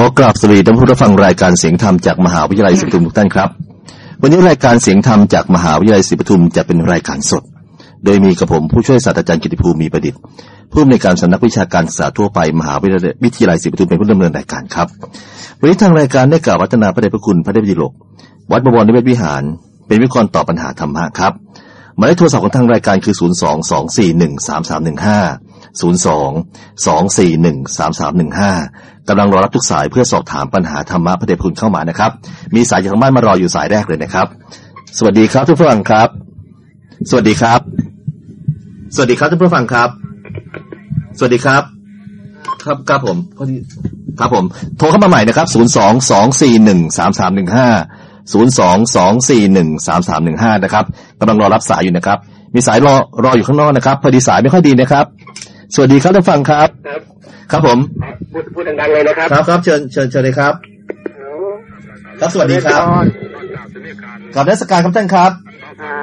ขอกราบสวัสดีท่านผู้รับฟังรายการเสียงธรรมจากมหาวิทยาลัยศรีปทุมทุกท่านครับ วันนี้รายการเสียงธรรมจากมหาวิทยาลัยศรีปทุมจะเป็นรายการสด โดยมีกระผมผู้ช่วยศาสตราจารย์กิติภูมิมีประดิษฐ์ผู้อำนวยการสำนักวิชาการศึกษาทั่วไปมหาวิทยาลัยศรีปทุมเป็นผู้ดำเนินรายการครับ วันนี้ทางรายการได้กล่าววัฒนาพระเดชพระคุณพระเดชพิโลกวัดบวรนิเวศวิหาร เป็นวิกรตอบปัญหาธรรมะครับหมายเลขโทรศัพท์ของทางรายการคือ 0 2 2 4 1 3 3 1 5 0 2 2 4 1 3 3 1 5 กำลังรอรับทุกสายเพื่อสอบถามปัญหาธรรมะพระเดชพระคุณเข้ามานะครับ มีสายจากทางบ้านมารออยู่สายแรกเลยนะครับ สวัสดีครับทุกผู้ฟังครับ สวัสดีครับ สวัสดีครับทุกผู้ฟังครับ สวัสดีครับ ครับครับผมพอดีครับผม โทรเข้ามาใหม่นะครับ0 2 2 4 1 3 3 1 5 0 2 2 4 1 3 3 1 5นะครับกำลังรอรับสายอยู่นะครับ มีสายรอรออยู่ข้างนอกนะครับ พอดีสายไม่ค่อยดีนะครับ สวัสดีครับท่านฟังครับ ครับครับผมพูดพูดดังๆเลยนะครับ ครับครับเชิญเชิญเชิญเลยครับ ครับสวัสดีครับกับนักสการครับท่านครับอ่า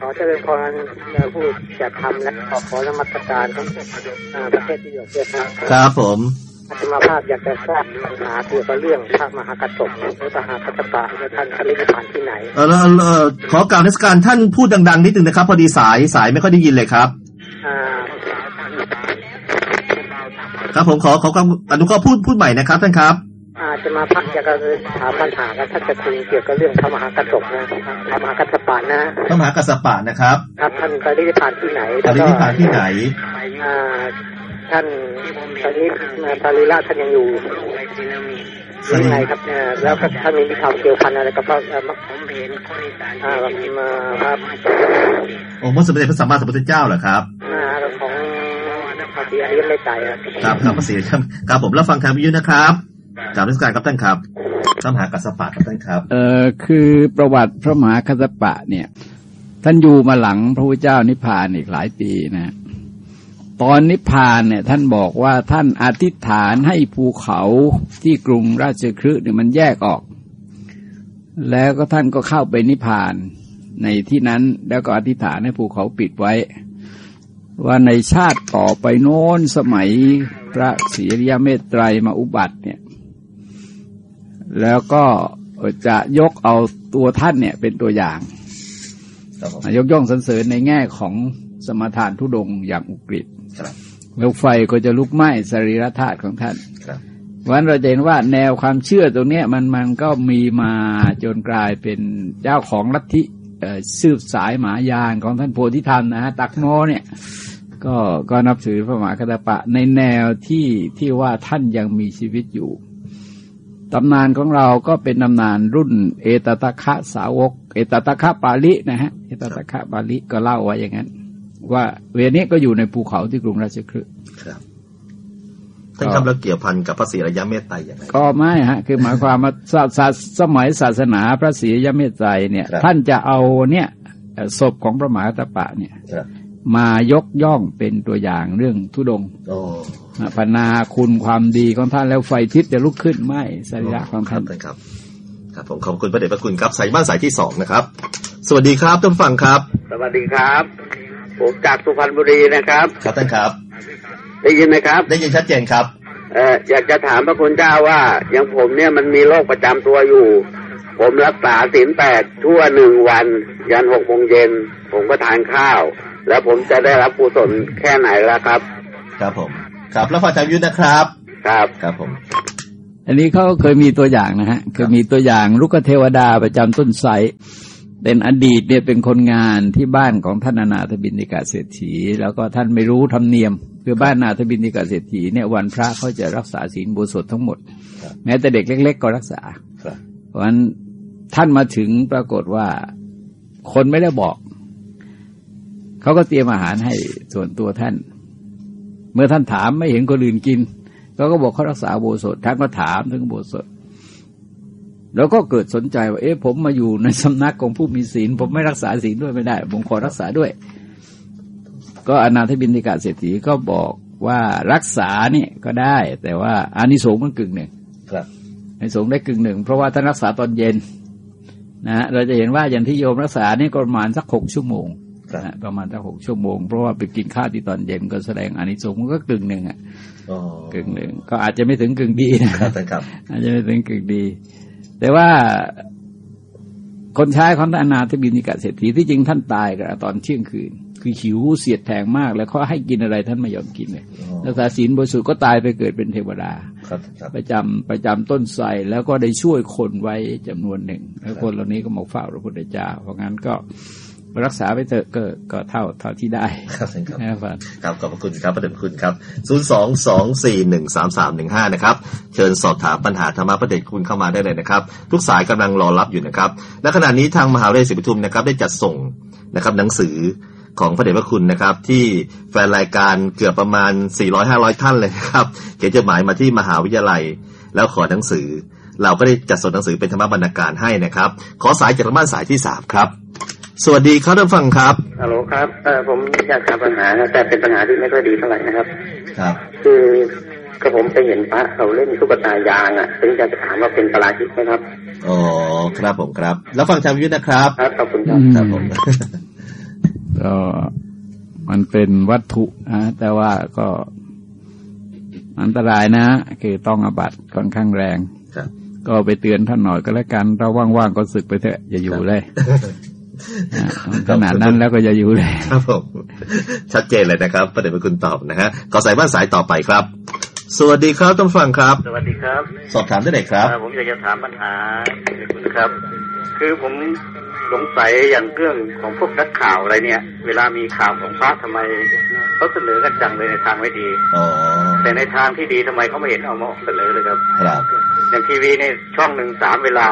ขอเจริญพรผู้จัดทำและขอขอนมัสการทั้งอ่าประเทศที่อยู่เพื่อครับครับผมอาตมาภาพอยากจะทราบปัญหาเกี่ยวกับเรื่องพระมหากษัตริย์หรือพระมหากษัตริย์และท่านคลิผ่านที่ไหนเออเออขอกล่าวนักสการท่านพูดดัง ๆ นิดนึงนะครับ พอดีสายสายไม่ค่อยได้ยินเลยครับอ่า ครับผมขอขอความอนุเคราะห์พูดพูดใหม่นะครับท่านครับอาจะมาพักอยากจะถามปัญหากับท่านจะคุยเกี่ยวกับเรื่องพระมหากษัตริย์นะพระมหากษัตริย์นะพระมหากัสสปะนะครับ ครับท่านคลิผ่านที่ไหนตอนนี้ที่ผ่านที่ไหนอ่าท่านตอนนี้พารีราท่านยังอยู่ยังไงครับเนี่ยแล้วก็ท่านมีข่าวเกี่ยวพันอะไรกับพระผมเห็นคนอีสานอ่ามาครับองค์พระสมเด็จพระสัมมาสัมพุทธเจ้าเหรอครับอ่าของ ภาษีอริยไม่ไกลครับครับครับพระศรีครับครับผมรับฟังทางวิทยุนะครับกราบนักสการครับท่านครับพระมหากัสสปะครับท่านครับ เอ่อคือประวัติพระมหาคัสสปะเนี่ย ท่านอยู่มาหลังพระพุทธเจ้านิพพานอีกหลายปีนะ ตอนนิพพานเนี่ย ท่านบอกว่าท่านอธิษฐานให้ภูเขาที่กรุงราชคฤห์เนี่ยมันแยกออก แล้วก็ท่านก็เข้าไปนิพพานในที่นั้นแล้วก็อธิษฐานให้ภูเขาปิดไว้ ว่าในชาติต่อไปโน้นสมัยพระศรีอริยเมตไตรมาอุบัติเนี่ย แล้วก็จะยกเอาตัวท่านเนี่ยเป็นตัวอย่างครับผมยกย่องสรรเสริญในแง่ของสมทานทุดงค์อย่างอุกฤษครับแล้วไฟก็จะลุกไหม้สรีระธาตุของท่านครับวันเราจะเห็นว่าแนวความเชื่อตรงเนี้ยมันมันก็มีมาจนกลายเป็นเจ้าของลัทธิเอ่อ สืบสายหมายานของท่านโพธิธรรมนะฮะตักโมเนี่ย ก็ก็นับถือพระมหาคัตตปะในแนวที่ที่ว่าท่านยังมีชีวิตอยู่ตำนานของเราก็เป็นตำนานรุ่น เอตตะคะสาวก เอตตะคะปาลินะฮะเอตตะคะปาลิก็เล่าไว้อย่างนั้น ว่าเวนี้ก็อยู่ในภูเขาที่กรุงราชคฤห์ครับ ท่านครับแล้วเกี่ยวพันกับพระศรีอริยเมตไตรอย่างไรก็ไม่ฮะ คือหมายความว่าศาสาสมัยศาสนาพระศรีอริยเมตไตรเนี่ยครับท่านจะเอาเนี่ยเอ่อศพของพระมหากัตตปะเนี่ยครับมายกย่องเป็นตัวอย่างเรื่องทุดงค์โอ้นะพรรณนาคุณความดีของท่านแล้วไฟทิศจะลุกขึ้นไหมสรีระของครัท่าบนท่านครับ ครับ ผมขอบคุณพระเดชพระคุณครับสายบ้านสายที่สองนะครับ สวัสดีครับท่านผู้ฟังครับ สวัสดีครับ ผมจากสุพรรณบุรีนะครับ ครับท่านครับ ได้ยินไหมครับ ได้ยินชัดเจนครับเอ่ออยากจะถามพระคุณเจ้าว่าอย่างผมเนี่ยมันมีโรคประจำตัวอยู่ ผมรักษาศีลแปดทั่วหนึ่งวัน ยันหกโมงเย็น ผมก็ทานข้าว แล้วผมจะได้รับกุศลแค่ไหนล่ะครับ ครับผม ครับแล้วฟังทางวิทยุนะครับ ครับครับผม อันนี้เขาเคยมีตัวอย่างนะฮะเคยมีตัวอย่างลูกเทวดาประจำต้นไทรเป็นอดีตเนี่ยเป็นคนงานที่บ้านของท่านอนาถบินติกาเศรษฐี แล้วก็ท่านไม่รู้ธรรมเนียม คือบ้านนาถบินติกาเศรษฐีเนี่ยวันพระเขาจะรักษาศีลบูสดทั้งหมด แม้แต่เด็กเล็ก ๆ ก็รักษาครับเพราะฉะนั้นท่านมาถึงปรากฏว่าคนไม่ได้บอก เขาก็เตรียมอาหารให้ส่วนตัวท่าน เมื่อท่านถามไม่เห็นคนอื่นกินเขาก็บอกเขารักษาโบสถท่านก็ถามถึงโบสถแล้วก็เกิดสนใจว่า เอ๊ะผมมาอยู่ในสำนักของผู้มีศีล ผมไม่รักษาศีลด้วยไม่ได้ ผมขอรักษาด้วย ก็อนาถบินติกาเศรษฐีก็บอกว่ารักษาเนี่ยก็ได้ แต่ว่าอานิสงส์มันกึ่งหนึ่งครับในสงฆ์ได้กึ่งหนึ่ง เพราะว่าท่านรักษาตอนเย็นนะฮะเราจะเห็นว่าอย่างที่โยมรักษานี่ก็ประมาณสักหกชั่วโมงครับนะประมาณตั้งหกชั่วโมง เพราะว่าไปกินข้าวที่ตอนเย็นก็แสดงอานิสงส์มันก็กึ่งหนึ่งอะอ๋อกึ่งหนึ่งก็อาจจะไม่ถึงกึ่งดีนะครับท่านครับ อาจจะไม่ถึงกึ่งดี แต่ว่าคนใช้ของท่านอนาถบินิกะเศรษฐีที่จริงท่านตายกันตอนเที่ยงคืน คือหิวเสียดแทงมาก แล้วเขาให้กินอะไรท่านไม่ยอมกินเลยอ๋อรักษาศีลบริสุทธิ์ก็ตายไปเกิดเป็นเทวดาครับครับประจำประจำต้นไทรแล้วก็ได้ช่วยคนไว้จำนวนหนึ่งแล้วคนเหล่านี้ก็มาเฝ้าพระพุทธเจ้า เพราะงั้นก็รักษาไปเถอะก็ก็เท่าเท่าที่ได้ครับท่านครับนะครับครับขอบพระคุณครับประเด็นคุณครับ 0 2 2 4 1 3 3 1 5 นะครับ เชิญสอบถามปัญหาธรรมะประเด็นคุณเข้ามาได้เลยนะครับ ทุกสายกำลังรอรับอยู่นะครับ และขณะนี้ทางมหาวิทยาลัยศรีปทุมนะครับได้จัดส่งนะครับหนังสือ ของพระเดชพระคุณนะครับ ที่แฟนรายการเกือบประมาณ 400-500 ท่านเลยนะครับ เขียนจดหมายมาที่มหาวิทยาลัย แล้วขอหนังสือ เราก็ได้จัดส่งหนังสือเป็นธรรมบรรณาการให้นะครับ ขอสายจากทางบ้านสายที่สามครับสวัสดีครับท่านผู้ฟังครับฮัลโหลครับเออผมอยากถามปัญหานะแต่เป็นปัญหาที่ไม่ค่อยดีเท่าไหร่นะครับ ครับ คือกระผมไปเห็นพระเขาเล่นตุ๊กตายางอะถึงอยากจะถามว่าเป็นปราชิกไหมครับ อ๋อ ครับผมครับ แล้วฟังชาววิทย์นะครับ ครับ ขอบคุณครับอืมครับผม ก็มันเป็นวัตถุนะแต่ว่าก็อันตรายนะ คือต้องอาบัตค่อนข้างแรงครับก็ไปเตือนท่านหน่อยก็แล้วกันเราว่างๆก็สึกไปเถอะอย่าอยู่เลยนะขนาดนั้นแล้วก็อย่าอยู่เลย ครับผมชัดเจนเลยนะครับ ประเด็นเป็นคุณตอบนะฮะขอสายบ้านสายต่อไปครับ สวัสดีครับท่านผู้ฟังครับ สวัสดีครับ สอบถามได้เลยครับเอ่อผมอยากจะถามปัญหาคุณครับ คือผม สงสัยอย่างเรื่องของพวกนักข่าวอะไรเนี่ย เวลามีข่าวของพระทำไมเขาเสนอกันจังเลยในทางไม่ดีอ๋อแต่ในทางที่ดีทำไมเขาไม่เห็นเอามาเสนอเลยครับ ครับ อย่างทีวีในช่องหนึ่งสามเวลา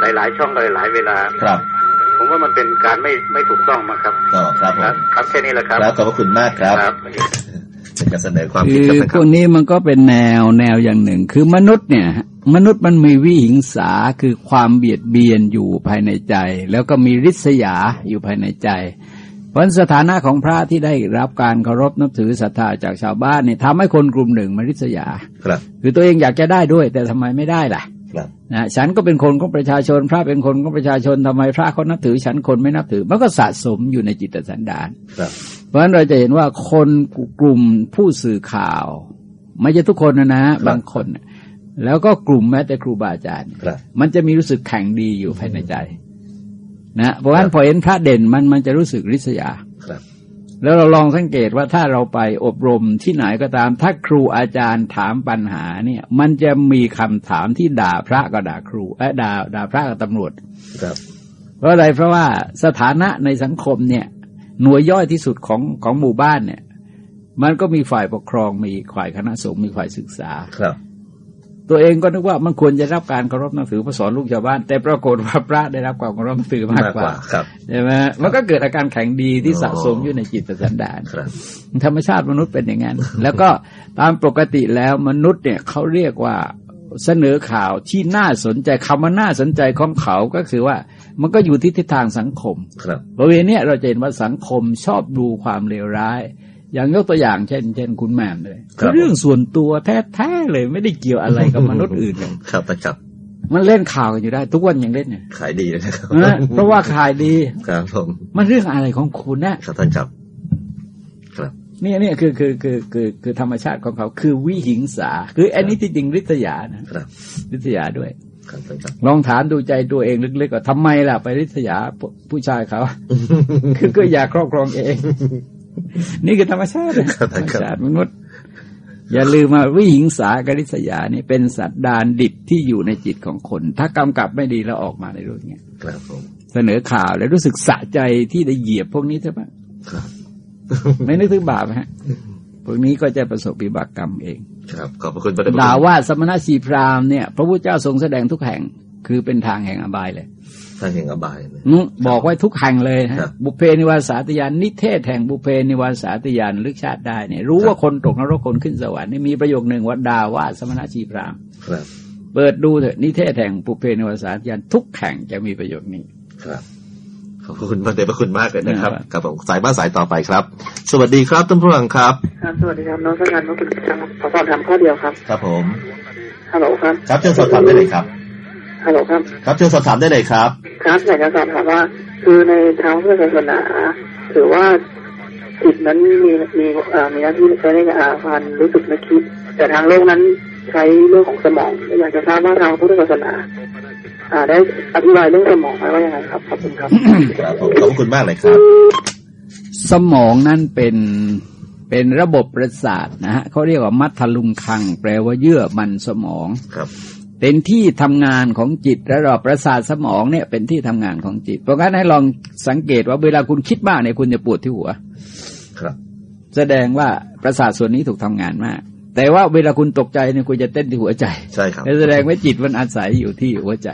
หลาย ๆ ช่องหลายๆเวลาครับผมว่ามันเป็นการไม่ไม่ถูกต้องมาครับก็ครับผครับมครับแค่นี้แหละครับ แล้วขอบพระคุณมากครับ ครับเป็นการเสนอความคืคิดอครับท่านพครัวบกนี้มันก็เป็นแนวแนวอย่างหนึ่ง คือมนุษย์เนี่ย มนุษย์มันมีวิหิงสาคือความเบียดเบียนอยู่ภายในใจ แล้วก็มีริษยาอยู่ภายในใจ เพราะฉะนั้นสถานะของพระที่ได้รับการเคารพนับถือศรัทธาจากชาวบ้านเนี่ยทำให้คนกลุ่มหนึ่งมาริษยา ครับ คือตัวเองอยากจะได้ด้วย แต่ทำไมไม่ได้ล่ะครับนะฉันก็เป็นคนของประชาชน พระเป็นคนของประชาชนทำไมพระเขานับถือ ฉันคนไม่นับถือ มันก็สะสมอยู่ในจิตสันดานครับ เพราะฉะนั้นเราจะเห็นว่าคนกลุ่มผู้สื่อข่าว ไม่ใช่ทุกคนนะนะบางคนน่ะแล้วก็กลุ่มแม้แต่ครูบาอาจารย์ครับมันจะมีรู้สึกแข่งดีอยู่ภายในใจ นะเพราะฉะนั้นพอเห็นพระเด่นมันมันจะรู้สึกริษยาครับแล้วเราลองสังเกตว่าถ้าเราไปอบรมที่ไหนก็ตาม ถ้าครูอาจารย์ถามปัญหาเนี่ย มันจะมีคำถามที่ด่าพระก็ด่าครูและด่าด่าพระกับตำรวจครับเพราะอะไรเพราะว่าสถานะในสังคมเนี่ย หน่วยย่อยที่สุดของของหมู่บ้านเนี่ย มันก็มีฝ่ายปกครองมีฝ่ายคณะสงฆ์มีฝ่ายศึกษาครับ ตัวเองก็นึกว่ามันควรจะรับการเคารพนับถือพระสอนลูกชาวบ้าน แต่ปรากฏว่าพระได้รับความเคารพนับถือมากกว่าครับใช่ไหมมันก็เกิดอาการแข็งดีที่สะสมอยู่ในจิตสันดานครับธรรมชาติมนุษย์เป็นอย่างนั้นแล้วก็ตามปกติแล้วมนุษย์เนี่ยเขาเรียกว่าเสนอข่าวที่น่าสนใจคำว่าน่าสนใจของเขาก็คือว่า มันก็อยู่ที่ทิศทางสังคมครับบริเวณเนี้ยเราจะเห็นว่าสังคมชอบดูความเลวร้าย อย่างยกตัวอย่างเช่น เช่น คุณแหม่มเลยครับเรื่องส่วนตัวแท้ๆเลยไม่ได้เกี่ยวอะไรกับมนุษย์อื่นเลยครับท่านครับมันเล่นข่าวกันอยู่ได้ ทุกวันยังเล่นเนี่ยขายดีเลยนะครับนะเพราะว่าขายดีครับผมมันเรื่องอะไรของคุณนะครับท่านครับครับเนี่ยเนี่ยคือคือคือคือคือธรรมชาติของเขา คือวิหิงสา คืออันนี้ที่จริงริษยานะครับริษยาด้วย ครับท่านครับลองถามดูใจตัวเองลึกๆว่าทำไมล่ะ ไปริษยาผู้ผู้ชายเขาคือก็อยากครอบครองเอง นี่คือธรรมชาตินะครับธรรมชาติมนุษย์ อย่าลืมว่าวิหิงสากับริษยานี่เป็นสันดานดิบที่อยู่ในจิตของคน ถ้ากำกับไม่ดีแล้วออกมาในรูปเนี้ยครับผมเสนอข่าวแล้วรู้สึกสะใจที่ได้เหยียบพวกนี้ใช่ไหมครับ ไม่นึกถึงบาปฮะ พวกนี้ก็จะประสบวิบากกรรมเอง ครับขอบพระคุณประเด็นด่าว่าสมณชีพราหมณ์เนี่ยพระพุทธเจ้าทรงแสดงทุกแห่งคือเป็นทางแห่งอบายเลยทางแห่งอบายนะนุบอกไว้ทุกแห่งเลยครับฮะบุพเพนิวาสานุสติญาณนิเทศแห่งบุพเพนิวาสานุสติญาณลึกชาติได้เนี่ยรู้ว่าคนตกนรกคนขึ้นสวรรค์นี่มีประโยคหนึ่งว่าด่าว่าสมณชีพราหมณ์ครับ เปิดดูเถอะนิเทศแห่งบุพเพนิวาสาตยานทุกแห่งจะมีประโยคนี้ครับ ขอบคุณพระเดชพระคุณมากเลยนะครับครับครับผมสายบ้านสายต่อไปครับ สวัสดีครับท่านผู้ฟังครับครับ สวัสดีครับน้องสังกัดน้องคุณครับขอสอบถามข้อเดียวครับ ครับผมฮัลโหลครับ ครับเชิญสอบถามได้เลยครับฮัลโหลครับ ครับเชิญสอบถามได้เลยครับ ครับอยากจะสอบถามว่า คือในทางพุทธศาสนาถือว่าจิตนั้นมีมีเอ่อมีหน้าที่ใช้ในการพันรู้สึกนึกคิด แต่ทางโลกนั้นใช้เรื่องของสมองอยากจะทราบว่าทางพุทธศาสนาอ่า ได้อธิบายเรื่องสมองไว้ว่ายังไงครับขอบคุณครับครับผมขอบคุณมากเลยครับ สมองนั่นเป็นเป็นระบบประสาทนะฮะเขาเรียกว่ามัทธลุงคัง แปลว่าเยื่อมันสมองครับเป็นที่ทำงานของจิตระดับประสาทสมองเนี่ยเป็นที่ทำงานของจิต เพราะงั้นให้ลองสังเกตว่าเวลาคุณคิดมากเนี่ยคุณจะปวดที่หัว ครับ แสดงว่าประสาทส่วนนี้ถูกทำงานมาก แต่ว่าเวลาคุณตกใจเนี่ยคุณจะเต้นที่หัวใจ ใช่ครับแสดงว่าจิตมันอาศัยอยู่ที่หัวใจ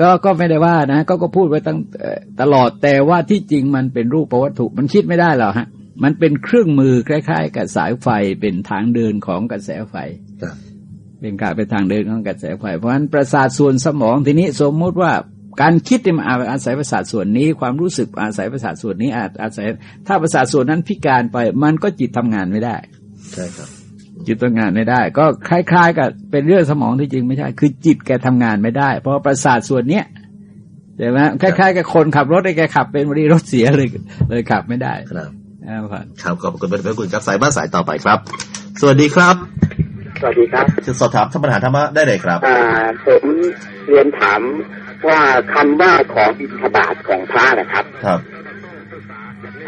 ก็ก็ไม่ได้ว่านะ ก็ก็พูดไว้ตั้งเอ่อตลอดแต่ว่าที่จริงมันเป็นรูปวัตถุ มันคิดไม่ได้หรอกฮะ มันเป็นเครื่องมือคล้าย ๆ กับสายไฟเป็นทางเดินของกระแสไฟครับเป็นการเป็นทางเดินของกระแสไฟ เพราะฉะนั้นประสาทส่วนสมองทีนี้สมมุติว่าการคิดเนี่ยมันอาศัยประสาทส่วนนี้ ความรู้สึกอาศัยประสาทส่วนนี้อาอาศัย ถ้าประสาทส่วนนั้นพิการไป มันก็จิตทำงานไม่ได้ ใช่ครับ จิตทำงานไม่ได้ ก็คล้ายๆ กับเป็นเรื่องสมองที่จริงไม่ใช่ คือจิตแกทำงานไม่ได้ เพราะว่าประสาทส่วนเนี้ยใช่ไหมคล้ายๆกับคนขับรถไอ้แกขับเป็นวันนี้รถเสียเลยเลยขับไม่ได้ครับนะครับครับขอบคุณเป็นพระคุณครับสายบ้านสายต่อไปครับ สวัสดีครับ สวัสดีครับจะสอบถามธรรมปัญหาธรรมะได้เลยครับอ่าผมเรียนถามว่าคำว่าขอบิณฑบาตของพระนะครับ ครับ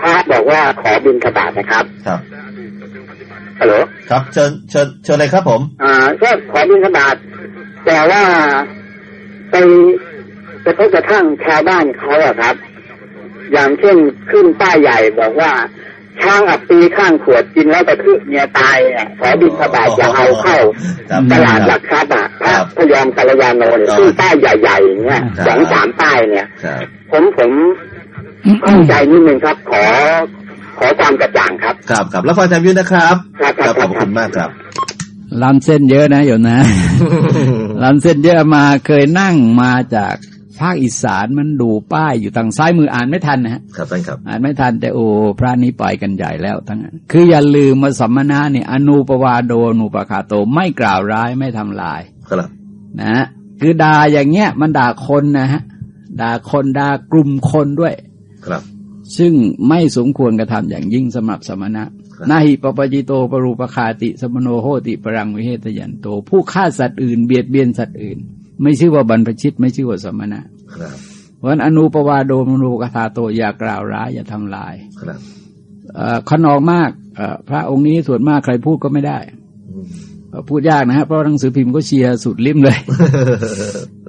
พระบอกว่าขอบิณฑบาตนะครับ ครับ ฮัลโหลครับเชิญเชิญเชิญเลยครับผม อ่าก็ขอบิณฑบาตแต่ว่าไปไปพบกระทั่งชาวบ้านเขาอะครับ อย่างเช่นขึ้นป้ายใหญ่บอกว่าช้างอับปีข้างขวดกินแล้วกระทืบเมียตายเนี่ยขอบิณฑบาตอย่าเอาเข้าครับตลาดหลักทรัพย์อะพครัระบพยอมกัลยาโนเนี่ยครับขึ้นป้ายใหญ่ๆอย่างเงี้ยครับสองสามป้ายเนี่ยครับผมผมข้องใจนิดนึงครับ ขอ ขอความกระจ่างครับครับครับแล้วฟังอาจารย์ยุทธนะครับครับครับขอบคุณมากครับลำเส้นเยอะนะโยมนะลำเส้นเยอะมาเคยนั่งมาจากภาคอีสานมันดูป้ายอยู่ทางซ้ายมืออ่านไม่ทันนะฮะครับท่านครับ อ่านไม่ทันแต่โอ้พระนี้ไปกันใหญ่แล้วทั้งนั้นคืออย่าลืมมาสัมมนาเนี่ยอนุปวาโดอนุปคาโตไม่กล่าวร้ายไม่ทำลายครับนะฮะคือด่าอย่างเงี้ยมันด่าคนนะฮะด่าคนด่ากลุ่มคนด้วย ครับ ซึ่งไม่สมควรกระทำอย่างยิ่งสำหรับสมณะครับนาหิปปจิโตปรูปคาติสมโนโหติปรังวิเหตยันโต ผู้ฆ่าสัตว์อื่นเบียดเบียนสัตว์อื่น ไม่ชื่อว่าบรรพชิตไม่ชื่อว่าสมณะครับเพราะฉะนั้นอนุปวาโดมนูกถาโตอย่ากล่าวร้ายอย่าทำลายครับเอ่อขนองมากเอ่อพระองค์นี้ส่วนมากใครพูดก็ไม่ได้อืมเอ่อพูดยากนะฮะเพราะหนังสือพิมพ์ก็เชียร์สุดลิ้มเลย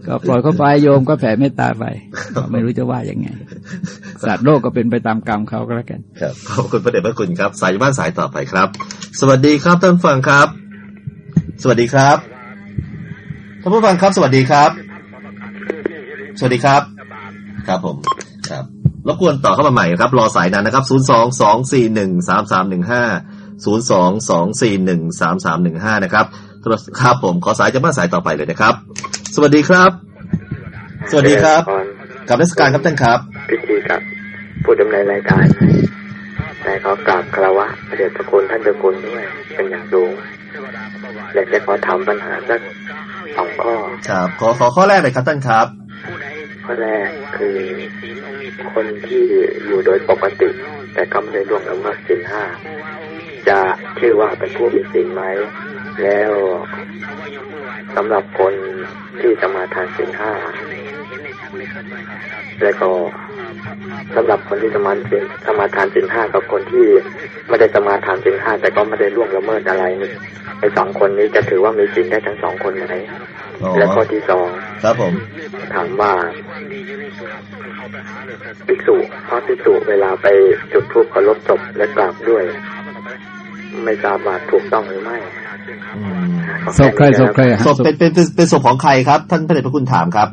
ก็ปล่อยเขาไปโยมก็แผ่เมตตาไปก็ไม่รู้จะว่ายังไง สัตว์โลกก็เป็นไปตามกรรมเขาก็แล้วกันครับขอบคุณพระเดชพระคุณครับ สายบ้านสายต่อไปครับ สวัสดีครับท่านผู้ฟังครับ สวัสดีครับท่านผู้ฟังครับ สวัสดีครับ สวัสดีครับ ครับผมครับรบกวนต่อเข้ามาใหม่ครับ รอสายนั้นนะครับ 0 2 2 4 1 3 3 1 5 0 2 2 4 1 3 3 1 5 นะครับโทรศัพท์ครับผมขอสายจะมาสายต่อไปเลยนะครับ สวัสดีครับ สวัสดีครับ กับรัชการครับท่านครับ พิธีกับผู้ดำเนินรายการแต่ขอกราบคารวะพระเดชพระคุณท่านเจ้าคุณด้วยเป็นอย่างสูงอยากจะขอถามปัญหาสักสองข้อ ครับ ขอขอข้อแรกเลยครับท่านครับ ข้อแรกคือคนที่อยู่โดยปกติ แต่ก็ไม่ได้ล่วงละเมิดศีลห้าจะชื่อว่าเป็นผู้มีศีลไหม แล้วสำหรับคนที่สมาทานศีลห้า แล้วก็สำหรับคนที่สมาทานสมาทานศีลห้ากับคนที่ไม่ได้สมาทานศีลห้าแต่ก็ไม่ได้ล่วงละเมิดอะไรนี่ไอ้สองคนนี้จะถือว่ามีศีลได้ทั้งสองคนไหมอ๋อและข้อที่สองครับผม ถามว่าภิกษุพระภิกษุเวลาไปจุดธูปเคารพศพและกราบด้วย ไม่ทราบว่าถูกต้องหรือไม่อืมศพใครศพใครฮะศพเป็นเป็นเป็นเป็นศพของใครครับ ท่านพระเดชพระคุณถามครับ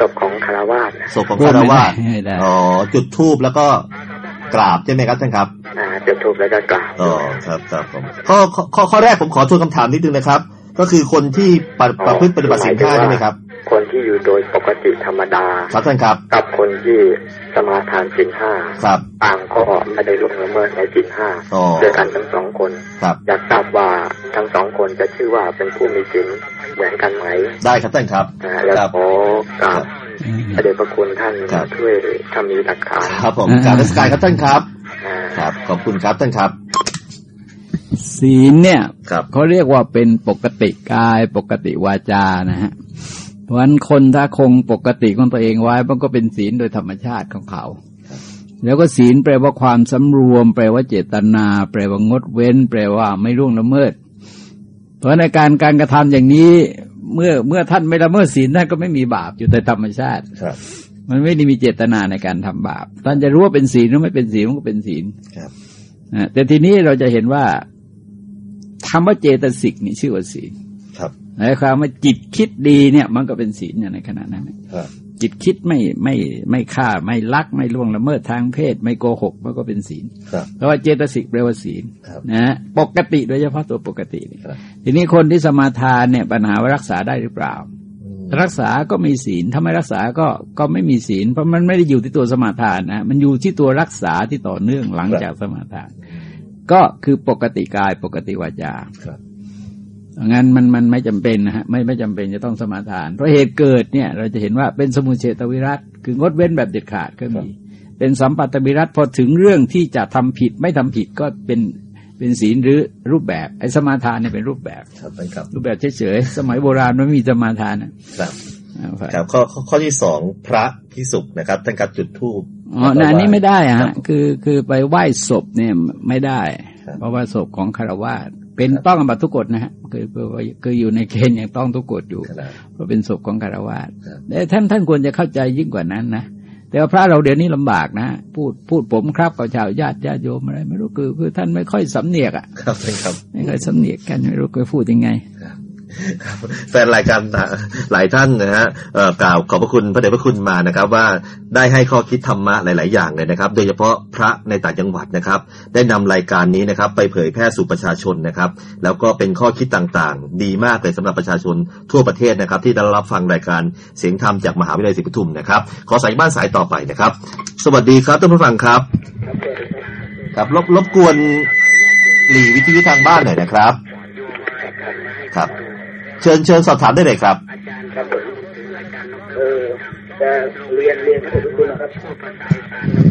ศพของคารวาสนะศพของคารวาสไม่ได้อ๋อจุดทูบแล้วก็กราบใช่ไหมครับท่านครับอ่าจุดธูปแล้วก็กราบอ๋อครับครับผมข้อข้อข้อข้อแรกผมขอทวนคำถามนิดนึงนะครับ ก็คือคนที่ปฏิประพฤติปฏิบัติศีลห้าใช่ไหมครับ คนที่อยู่โดยปกติธรรมดาครับท่านครับ กับคนที่สมาทานศีลห้าครับต่างก็ไม่ได้ล่วงละเมิดในศีลห้าอ๋อด้วยกันทั้งสองคนครับอยากทราบว่าทั้งสองคนจะชื่อว่าเป็นผู้มีศีลเหมือนกันไหม ได้ครับท่านครับอ่าแล้วครับขอกราบพระเดชพระคุณท่านครับช่วยทำมีหลักฐานครับผมอ่ากรารรัชการครับท่านครับอ่าครับขอบคุณครับท่านครับศีลเนี่ยครับเขาเรียกว่าเป็นปกติกายปกติวาจานะฮะเพ ราะฉะนั้นคนถ้าคงปกติของตัวเองไว้ มันก็เป็นศีลโดยธรรมชาติของเขา แล้วก็ศีลแปลว่าความสำรวม แปลว่าเจตนา แปลว่างดเว้น แปลว่าไม่ร่วงละเมิด เพราะในการการกระทำอย่างนี้ เมื่อเมื่อท่านไม่ละเมิดศีลท่านก็ไม่มีบาปอยู่โดยธรรมชาติครับ มันไม่ได้มีเจตนาในการทำบาปท่านจะรู้ว่าเป็นศีลหรือไม่เป็นศีลมันก็เป็นศีลครับนะแต่ทีนี้เราจะเห็นว่าคำว่าเจตสิกนี่ชื่อว่าศีลครับ หมายความว่าจิตคิดดีเนี่ย มันก็เป็นศีลอย่างในขณะนั้นน่ะครับจิตคิดไม่ไม่ไม่ฆ่าไม่ลักไม่ล่วงละเมิดทางเพศ ไม่โกหกมันก็เป็นศีลครับเพราะว่าเจตสิกแปลว่าศีลครับนะฮะปกติโดยเฉพาะตัวปกตินี่ครับทีนี้คนที่สมาทานเนี่ยปัญหาว่ารักษาได้หรือเปล่าอืมรักษาก็มีศีลถ้าไม่รักษาก็ก็ไม่มีศีล เพราะมันไม่ได้อยู่ที่ตัวสมาทานนะมันอยู่ที่ตัวรักษาที่ต่อเนื่องหลังจากสมาทาน ก็คือปกติกายปกติวาจาครับ งั้นมันมันไม่จำเป็นนะฮะไม่ไม่จำเป็นจะต้องสมาทาน เพราะเหตุเกิดเนี่ย เราจะเห็นว่าเป็นสมุเฉตวิรัตคืองดเว้นแบบเด็ดขาดก็มีเป็นสัมปัตตวิรัตพอถึงเรื่องที่จะทำผิดไม่ทำผิดก็เป็นเป็นศีลหรือรูปแบบไอ้สมาทานเนี่ยเป็นรูปแบบครับท่านครับ รูปแบบเฉยๆสมัยโบราณมันไม่มีสมาทานนะครับอ่าครับข้อข้อข้อที่สองพระพิสุนะครับท่านครับจุดธูปอ๋อนะอันนี้ไม่ได้อะครัฮะบคือคือไปไหว้ศพเนี่ยไม่ได้ครับเพราะว่าศพของคารวะ เป็นต้องอบัตทุกกฎนะฮะคือคือคืออยู่ในเกณฑ์อย่างต้องทุกกฎอยู่ครับเพราะเป็นศพของคารวะครับแต่ท่านท่านควรจะเข้าใจยิ่งกว่านั้นนะแต่ว่าพระเราเดี๋ยวนี้ลำบากนะพูดพูดผมครับกับชาวญาติญาติโยมอะไร ไม่รู้คือคือท่านไม่ค่อยสำเนียกอะครับท่านครับไม่ค่อยสำเนียกกันไม่รู้จะพูดยังไง ครับแฟนรายการหลายท่านนะฮะกล่าวขอบพระคุณพระเดชพระคุณมานะครับ ว่าได้ให้ข้อคิดธรรมะหลาย ๆ อย่างเลยนะครับ โดยเฉพาะพระในต่างจังหวัดนะครับ ได้นำรายการนี้นะครับ ไปเผยแพร่สู่ประชาชนนะครับ แล้วก็เป็นข้อคิดต่าง ๆ ดีมากเลยสำหรับประชาชนทั่วประเทศนะครับ ที่ได้รับฟังรายการเสียงธรรมจากมหาวิทยาลัยศรีปทุมนะครับ ขอสายบ้านสายต่อไปนะครับ สวัสดีครับท่านผู้ฟังครับ ครับรบรบกวนหลีวิทยุทางบ้านหน่อยนะครับ ครับ เชิญเชิญสอบถามได้เลยครับครับผมเออจะเรียนเรียนให้ทุกคนนะครับ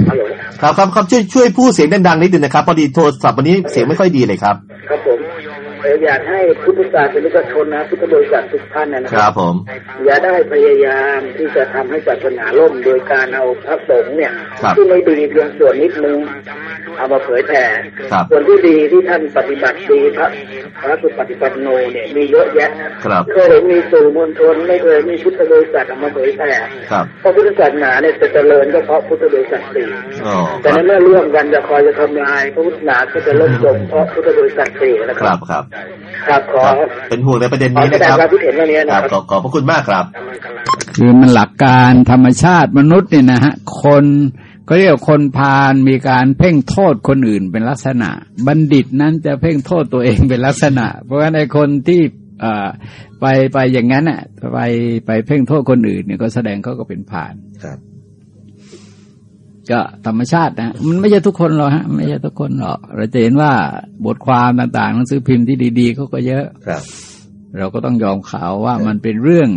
ฮัลโหลครับครับครับช่วยช่วยพูดเสียงดังๆนิดนึงนะครับ พอดีโทรศัพท์วันนี้เสียงไม่ค่อยดีเลยครับครับผมเอออยากให้พุทธศาสนิกชนนะพุทธบริษัททุกท่านนะนะคครัรับบผม อย่าได้พยายามที่จะทำให้ศาสนาล่มโดยการเอาพระสงฆ์เนี่ยครับที่ไม่ดีเพียงส่วนนิดนึงเอามาเผยแผ่ครับส่วนที่ดีที่ท่านปฏิบัติดีพระพระสุปฏิปันโนเนี่ยมีเยอะแยะครับเคยเห็นมีสื่อมวลชนไม่เคยมีพุทธบริษัทเอามาเผยแผ่ครับเพราะพุทธศาสนาเนี่ยจะเจริญก็เพราะพุทธบริษัทสี่อ๋อแต่ในเมื่อร่วมกันจะคอยจะทำลายพระพุทธศาสนาก็จะล่มจมเพราะพุทธบริษัทสี่นะคครัรับบครับครับขอครับเป็นห่วงในประเด็นขอนี้แสนะดคงรับความคิดเห็นวันนี้คนะรับครับขอขอบพระคุณมากครับ คือมันหลักการธรรมชาติมนุษย์เนี่ยนะฮะคนก็เรียกว่าคนพาลมีการเพ่งโทษคนอื่นเป็นลักษณะ บัณฑิตนั้นจะเพ่งโทษตัวเองเป็นลักษณะ เพราะฉะนั้นไอ้คนที่เอ่อไปไปอย่างนั้นอะไปไปเพ่งโทษคนอื่นเนี่ยก็แสดงเขาก็เป็นพาลครับ ก็ธรรมชาตินะมันไม่ใช่ทุกคนหรอกฮะไม่ใช่ทุกคนหรอกเราจะเห็นว่าบทความต่างๆหนังสือพิมพ์ที่ดีๆเขาก็เยอะครับ เราก็ต้องยอมข่าวว่ามันเป็นเรื่อง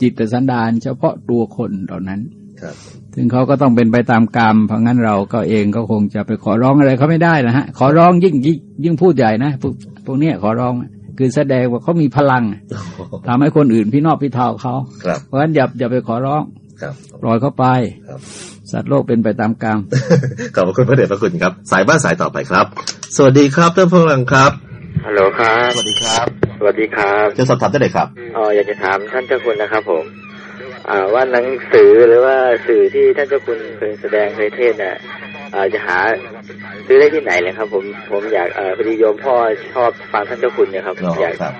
จิตสันดานเฉพาะตัวคนเหล่านั้นครับซึ่งเขาก็ต้องเป็นไปตามกรรม เพราะงั้นเราก็เองก็คงจะไปขอร้องอะไรเขาไม่ได้นะฮะ ขอร้องยิ่งยิ่งยิ่งพูดใหญ่นะพวกพวกเนี้ยขอร้อง คือแสดงว่าเขามีพลังทำให้คนอื่นพี่นอกพี่เทาเขาครับเพราะฉะนั้นอย่าอย่าไปขอร้องครับ ปล่อยเขาไปครับสัตว์โลกเป็นไปตามกรรมขอบพระคุณพระเดชพระคุณครับ สายบ้านสายต่อไปครับ สวัสดีครับท่านผู้ฟังครับฮัลโหลครับสวัสดีครับ สวัสดีครับจะสอบถามได้เลยครับอ๋ออยากจะถามท่านเจ้าคุณนะครับ ผมอ่าว่าหนังสือหรือว่าสื่อที่ท่านเจ้าคุณเคยแสดงเคยเทศน์น่ะอ่าจะหาซื้อได้ที่ไหนเลยครับ ผมผมอยากเอ่อพอดีโยมพ่อชอบฟังท่านเจ้าคุณเนี่ยครับอ๋ออยากครับ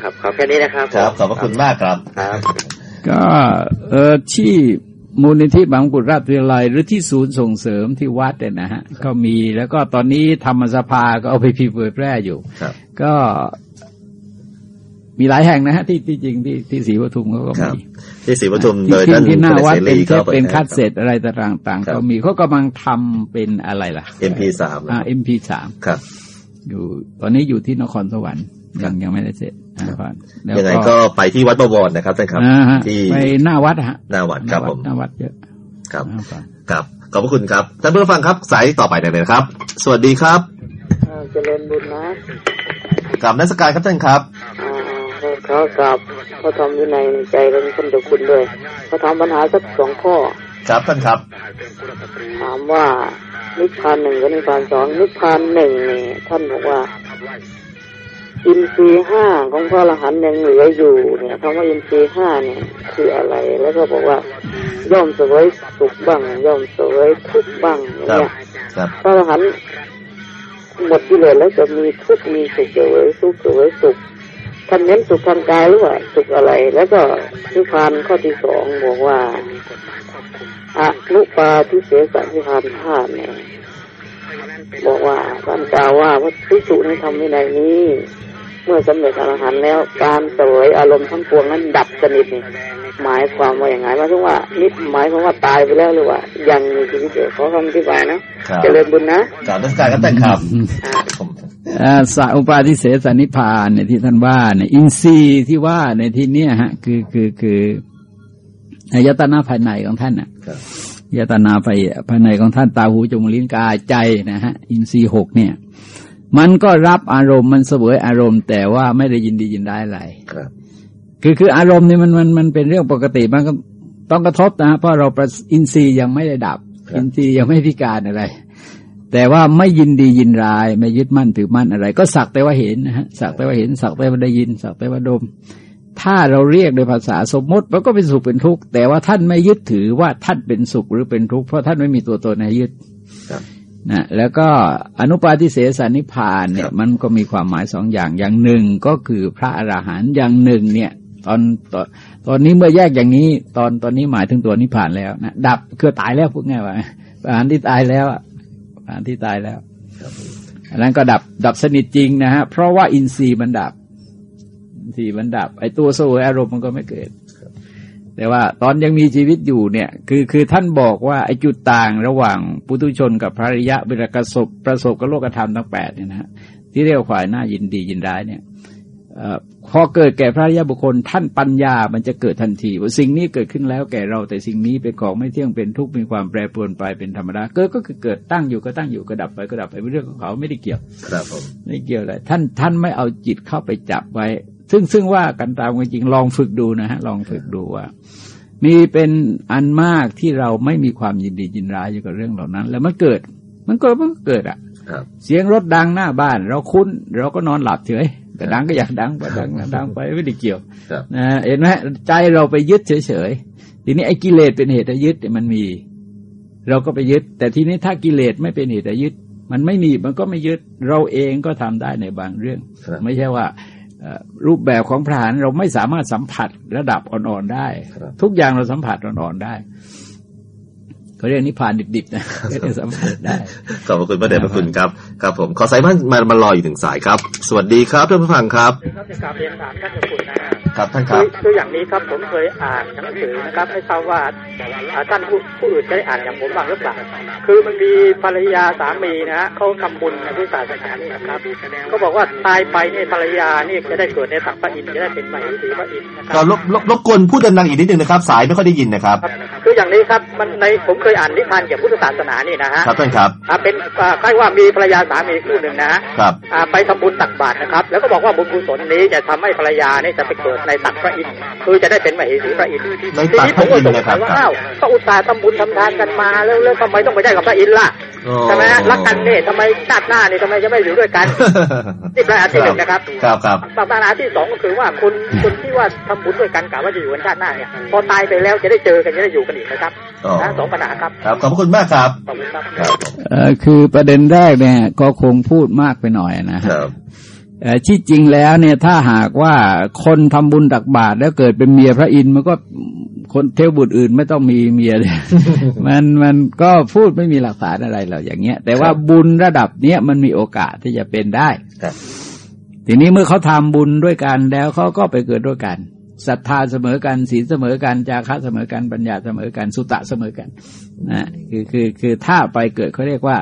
ครับขอแค่นี้นะครับ ครับขอบพระคุณมากครับครับ ก็เออที่มูลนิธิบางกุฎราชวิทยาลัยหรือที่ศูนย์ส่งเสริมที่วัดเนี่ยนะฮะก็มีแล้วก็ตอนนี้ธรรมสภาก็เอาไปพิมพ์เผยแพร่อยู่ครับก็มีหลายแห่งนะฮะที่ที่จริงที่ที่ศรีปทุมเขาก็ครัมีบที่ศรีปทุมที่โดยที่ท่านที่หน้าวัดพลเป็นเสเทรีปเป็นก็คัดครับเสร็จอะไรต่างครัๆบก็มีเขากำลังทำเป็นอะไรล่ะ MP3 อ่า MP3 ครับ อยู่ตอนนี้อยู่ที่นครสวรรค์ ยังยังไม่ได้เสร็จนะครับแล้วยังไงก็ไปที่วัดบวรนะครับท่านครับอ่าฮะที่ไปหน้าวัดฮะหน้าวัดครับผมหน้าวัดเยอะครับนะครับครับขอบพระคุณครับท่านผู้ฟังครับสายต่อไปได้เลยนะครับ สวัสดีครับเจริญบุญนะกับนักสการครับท่านครับเขากับพระธรรมวินัยในใจเรามีคนเดียวคุณด้วยพระธรรมปัญหาสักสองข้อ ครับท่านครับ ถามว่านิพพานหนึ่งกับนิพพานสองนิพพานหนึ่งนี่ท่านบอกว่า อินทรีย์ห้าของพระอรหันต์ยังเหลืออยู่เนี่ยคำว่าอินทรีย์ห้าเนี่ย คืออะไรแล้วก็บอกว่า ย่อมเสวยสุขบ้าง ย่อมเสวยทุกข์บ้างอย่างครับเงี้ยครับพระอรหันต์หมดกิเลสแล้วจะมีทุกข์มีสุขเสวยทุกข์เสวยสุขท่านเน้นสุขทางกายหรือว่าสุขอะไร แล้วก็นิพพานข้อที่สองบอกว่าอนุปาทิเสสนิพพานธาตุเนี่ยบอกว่าท่านกล่าวว่าพระภิกษุในธรรมวินัยนี้ เมื่อสำเร็จอรหันต์แล้วการเสวยอารมณ์ทั้งปวงนั้นดับสนิทนี่หมายความว่าอย่างไรหมายถึงว่านิพหมายความว่าตายไปแล้วหรือว่า ยังมีชีวิตอยู่ขอคำอธิบายนะครับเจริญบุญนะกับนักสการครับท่านครับอ่าผมอ่าสัอุปาทิเสสนิพพานเนี่ยที่ท่านว่าเนี่ยอินทรีย์ที่ว่าในที่เนี้ยฮะ คือคือคืออายตนะภายในของท่านน่ะครับอายตนาภายภายในของท่านตาหูจมูกลิ้นกายใจนะฮะ อินทรีย์หกเนี่ย มันก็รับอารมณ์มันเสวยอารมณ์ แต่ว่าไม่ได้ยินดียินร้ายอะไรครับ คือคืออารมณ์นี่มันมันมันเป็นเรื่องปกติมันก็ต้องกระทบนะฮะเพราะเราประอินทรีย์ยังไม่ได้ดับครับ อินทรีย์ยังไม่พิการอะไร แต่ว่าไม่ยินดียินร้าย ไม่ยึดมั่นถือมั่นอะไร ก็สักแต่ว่าเห็นนะฮะสักแต่ว่าเห็นสักแต่ว่าได้ยิน สักแต่ว่าดม ถ้าเราเรียกโดยภาษาสมมติมันก็เป็นสุขเป็นทุกข์แต่ว่าท่านไม่ยึดถือว่าท่านเป็นสุขหรือเป็นทุกข์เพราะท่านไม่มีตัวตนให้ยึดครับ นะแล้วก็อนุปาทิเสสนิพพานเนี่ยครับมันก็มีความหมายสองอย่างอย่างหนึ่งก็คือพระอรหันต์อย่างหนึ่งเนี่ยตอนตอนตอนนี้เมื่อแยกอย่างนี้ ตอนตอนนี้หมายถึงตัวนิพพานแล้วนะดับคือตายแล้วพูดง่ายว่าพระอรหันต์ที่ตายแล้วอะพระอรหันต์ที่ตายแล้วอันนั้นก็ดับดับสนิทจริงนะฮะเพราะว่าอินทรีย์มันดับอินทรีย์มันดับไอ้ตัวเสวยอารมณ์มันก็ไม่เกิด แต่ว่าตอนยังมีชีวิตอยู่เนี่ย คือคือท่านบอกว่าไอ้จุดต่างระหว่างปุถุชนกับพระอริยะเวลากระสบประสบกับโลกธรรมทั้งแปดเนี่ยนะฮะที่เรียกว่าฝ่ายหน้ายินดียินร้ายเนี่ยเอ่อพอเกิดแก่พระอริยบุคคลท่านปัญญามันจะเกิดทันทีว่าสิ่งนี้เกิดขึ้นแล้วแก่เราแต่สิ่งนี้เป็นของไม่เที่ยงเป็นทุกข์มีความแปรปรวนไปเป็นธรรมดาเกิดก็คือเกิดตั้งอยู่ก็ตั้งอยู่ก็ดับไปก็ดับไปเป็นเรื่องของเขาไม่ได้เกี่ยว ครับผมไม่เกี่ยวอะไรท่านท่านไม่เอาจิตเข้าไปจับไว้ ซึ่งซึ่งว่ากันตามจริงลองฝึกดูนะฮะลองฝึกดูว่า มีเป็นอันมากที่เราไม่มีความยินดียินร้ายอยู่กับเรื่องเหล่านั้น แล้วมันเกิด มันก็มันก็เกิดอะครับเสียงรถดังหน้าบ้าน เราคุ้น เราก็นอนหลับเฉยแต่ดังก็อยากดังไปดังดังไปไม่ได้เกี่ยวครับนะเห็นไหมใจเราไปยึดเฉยๆทีนี้ไอ้กิเลสเป็นเหตุให้ยึดเนี่ยมันมี เราก็ไปยึด แต่ทีนี้ถ้ากิเลสไม่เป็นเหตุให้ยึด มันไม่มีมันก็ไม่ยึด เราเองก็ทำได้ในบางเรื่องครับไม่ใช่ว่าเอ่อ รูปแบบของพระหานเราไม่สามารถสัมผัสระดับอ่อนๆได้ครับทุกอย่างเราสัมผัสอ่อนๆได้เขาเรียกนิพพานดิบๆนะไม่ได้สัมผัสได้ขอบพระคุณพระเดชพระคุณครับครับ ผมขอสายมันมามารออยู่ถึงสายครับ สวัสดีครับท่านผู้ฟังครับครับจะกราบเรียนถามท่านเจ้าคุณนะฮะ ครับท่านคคืรับอคืออย่างนี้ครับผมเคยอ่านหนังสือนะครับไม่ทราบว่าอ่าท่านผู้ผู้อื่นได้อ่านอย่างผมบ้างหรือเปล่าคือมันมีภรรยาสามีนะฮะเขาทำบุญในพุทธศาสนานี่นะครับเขาบอกว่าตายไปเนี่ยภรรยานี่จะได้เกิดในสังพระอินทร์จะได้เป็นมเหสีพระอินทร์นะคก็รับรบรบรบกวนพูดดังๆอีกนิดนึงนะครับ สายไม่ค่อยได้ยินนะครับครับ คืออย่างนี้ครับมันในผมเคยอ่านนิทานเกี่ยวกับพุทธศาสนานี่นะฮะครับท่านครับอ่าเป็นอ่าใครว่ามีภรรยาสามีคู่หนึ่งนะฮะครับอ่าไปทำบุญตักบาตรนะครับ แล้วก็บอกว่าบุญกุศลนี้จะทำให้ภรรยาเนี่ยจะไปเกิดในตักพระอินทร์คือจะได้เป็นมเหสีพระอินทร์ในทีตักนี้พผมระก็อินทสร์งนะคสัรับยว่าอ้าวก็อุตส่าห์ทำบุญทำทานกันมาแล้วแล้วทำไมต้องไปได้กับพระอินทร์ล่ะอ๋อใช่ไหมฮะรักกันเนี่ยทำไมชาติหน้าเนี่ยทำไมจะไม่อยู่ด้วยกันนี่ประการที่หนึ่งนะครับครับครับประการที่สองก็คือว่าคนคนที่ว่าทำบุญด้วยกันกะว่าจะอยู่กันชาติหน้าเนี่ยพอตายไปแล้วจะได้เจอกันจะได้อยู่กันอีกนะครับอ๋อนะสองปัญหาครับครับขอบพระคุณมากครับขอบคุณครับครับผมเอ่อคือประเด็นแรกเนี่ยก็คงพูดมากไปหน่อยนะคฮะรับเอ่อ ที่จริงแล้วเนี่ยถ้าหากว่าคนทำบุญตักบาตรแล้วเกิดเป็นเมียพระอินทร์มันก็คนเทวบุตรอื่นไม่ต้องมีเมียเลยมันมันก็พูดไม่มีหลักฐานอะไรหรอกอย่างเงี้ย แต่ว่าบุญระดับเนี้ยมันมีโอกาสที่จะเป็นได้ครับทีนี้เมื่อเขาทำบุญด้วยกันแล้วเขาก็ไปเกิดด้วยกันศรัทธาเสมอกันศีลเสมอกันจาคะเสมอกันปัญญาเสมอกันสุตะเสมอกันนะคือคือคือถ้าไปเกิดเขาเรียกว่า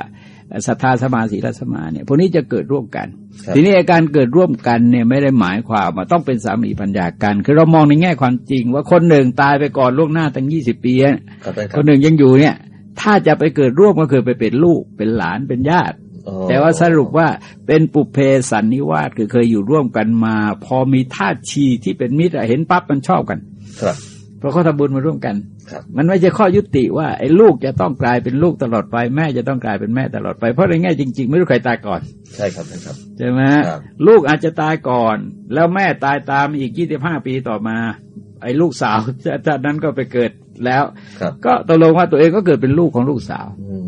ศรัทธาสมาสีลสมาเนี่ยพวกนี้จะเกิดร่วมกันครับทีนี้อาการเกิดร่วมกันเนี่ยไม่ได้หมายความว่าต้องเป็นสามีปัญญากัน คือเรามองในแง่ความจริง ว่าคนหนึ่งตายไปก่อนล่วงหน้าตั้งยี่สิบปีอะครับท่านคครับนหนึ่งยังอยู่เนี่ย ถ้าจะไปเกิดร่วมก็คือไปเป็นลูกเป็นหลานเป็นญาติอ๋อแต่ว่าสรุปว่าเป็นปุเพสันนิวาสคือเคยอยู่ร่วมกันมา พอมีท่าทีที่เป็นมิตรอะเห็นปั๊บมันชอบกัน ครับ เพราะเขาทำบุญมาร่วมกันครับมันไม่ใช่ข้อยุติว่าไอ้ลูกจะต้องกลายเป็นลูกตลอดไปแม่จะต้องกลายเป็นแม่ตลอดไปเพราะในแง่จริง ๆ ไม่รู้ใครตายก่อน ใช่ครับท่านครับใช่ไหมครับลูกอาจจะตายก่อน แล้วแม่ตายตามอีกยี่สิบห้าปีต่อมา ไอ้ลูกสาวจากนั้นก็ไปเกิดแล้วครับก็ตกลงว่าตัวเองก็เกิดเป็นลูกของลูกสาวอืม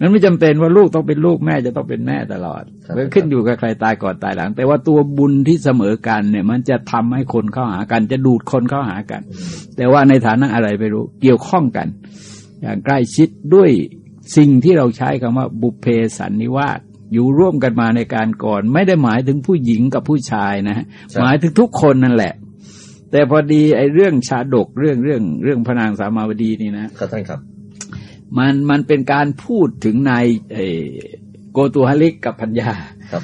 นั้นไม่จำเป็นว่าลูกต้องเป็นลูกแม่จะต้องเป็นแม่ตลอดครับมันขึ้นอยู่กับใครตายก่อนตายหลัง แต่ว่าตัวบุญที่เสมอกันเนี่ย มันจะทำให้คนเข้าหากัน จะดูดคนเข้าหากัน แต่ว่าในฐานะอะไรไม่รู้ เกี่ยวข้องกัน อย่างใกล้ชิดด้วยสิ่งที่เราใช้คำว่าบุพเพสันนิวาสอยู่ร่วมกันมาในการก่อน ไม่ได้หมายถึงผู้หญิงกับผู้ชายนะฮะใช่หมายถึงทุกคนนั่นแหละ แต่พอดีไอ้เรื่องชาดกเรื่องเรื่องเรื่องพระนางสามาวดีนี่นะครับท่านครับ มันมันเป็นการพูดถึงนายเอ่อโกตุฮลิกกับพัญญาครับ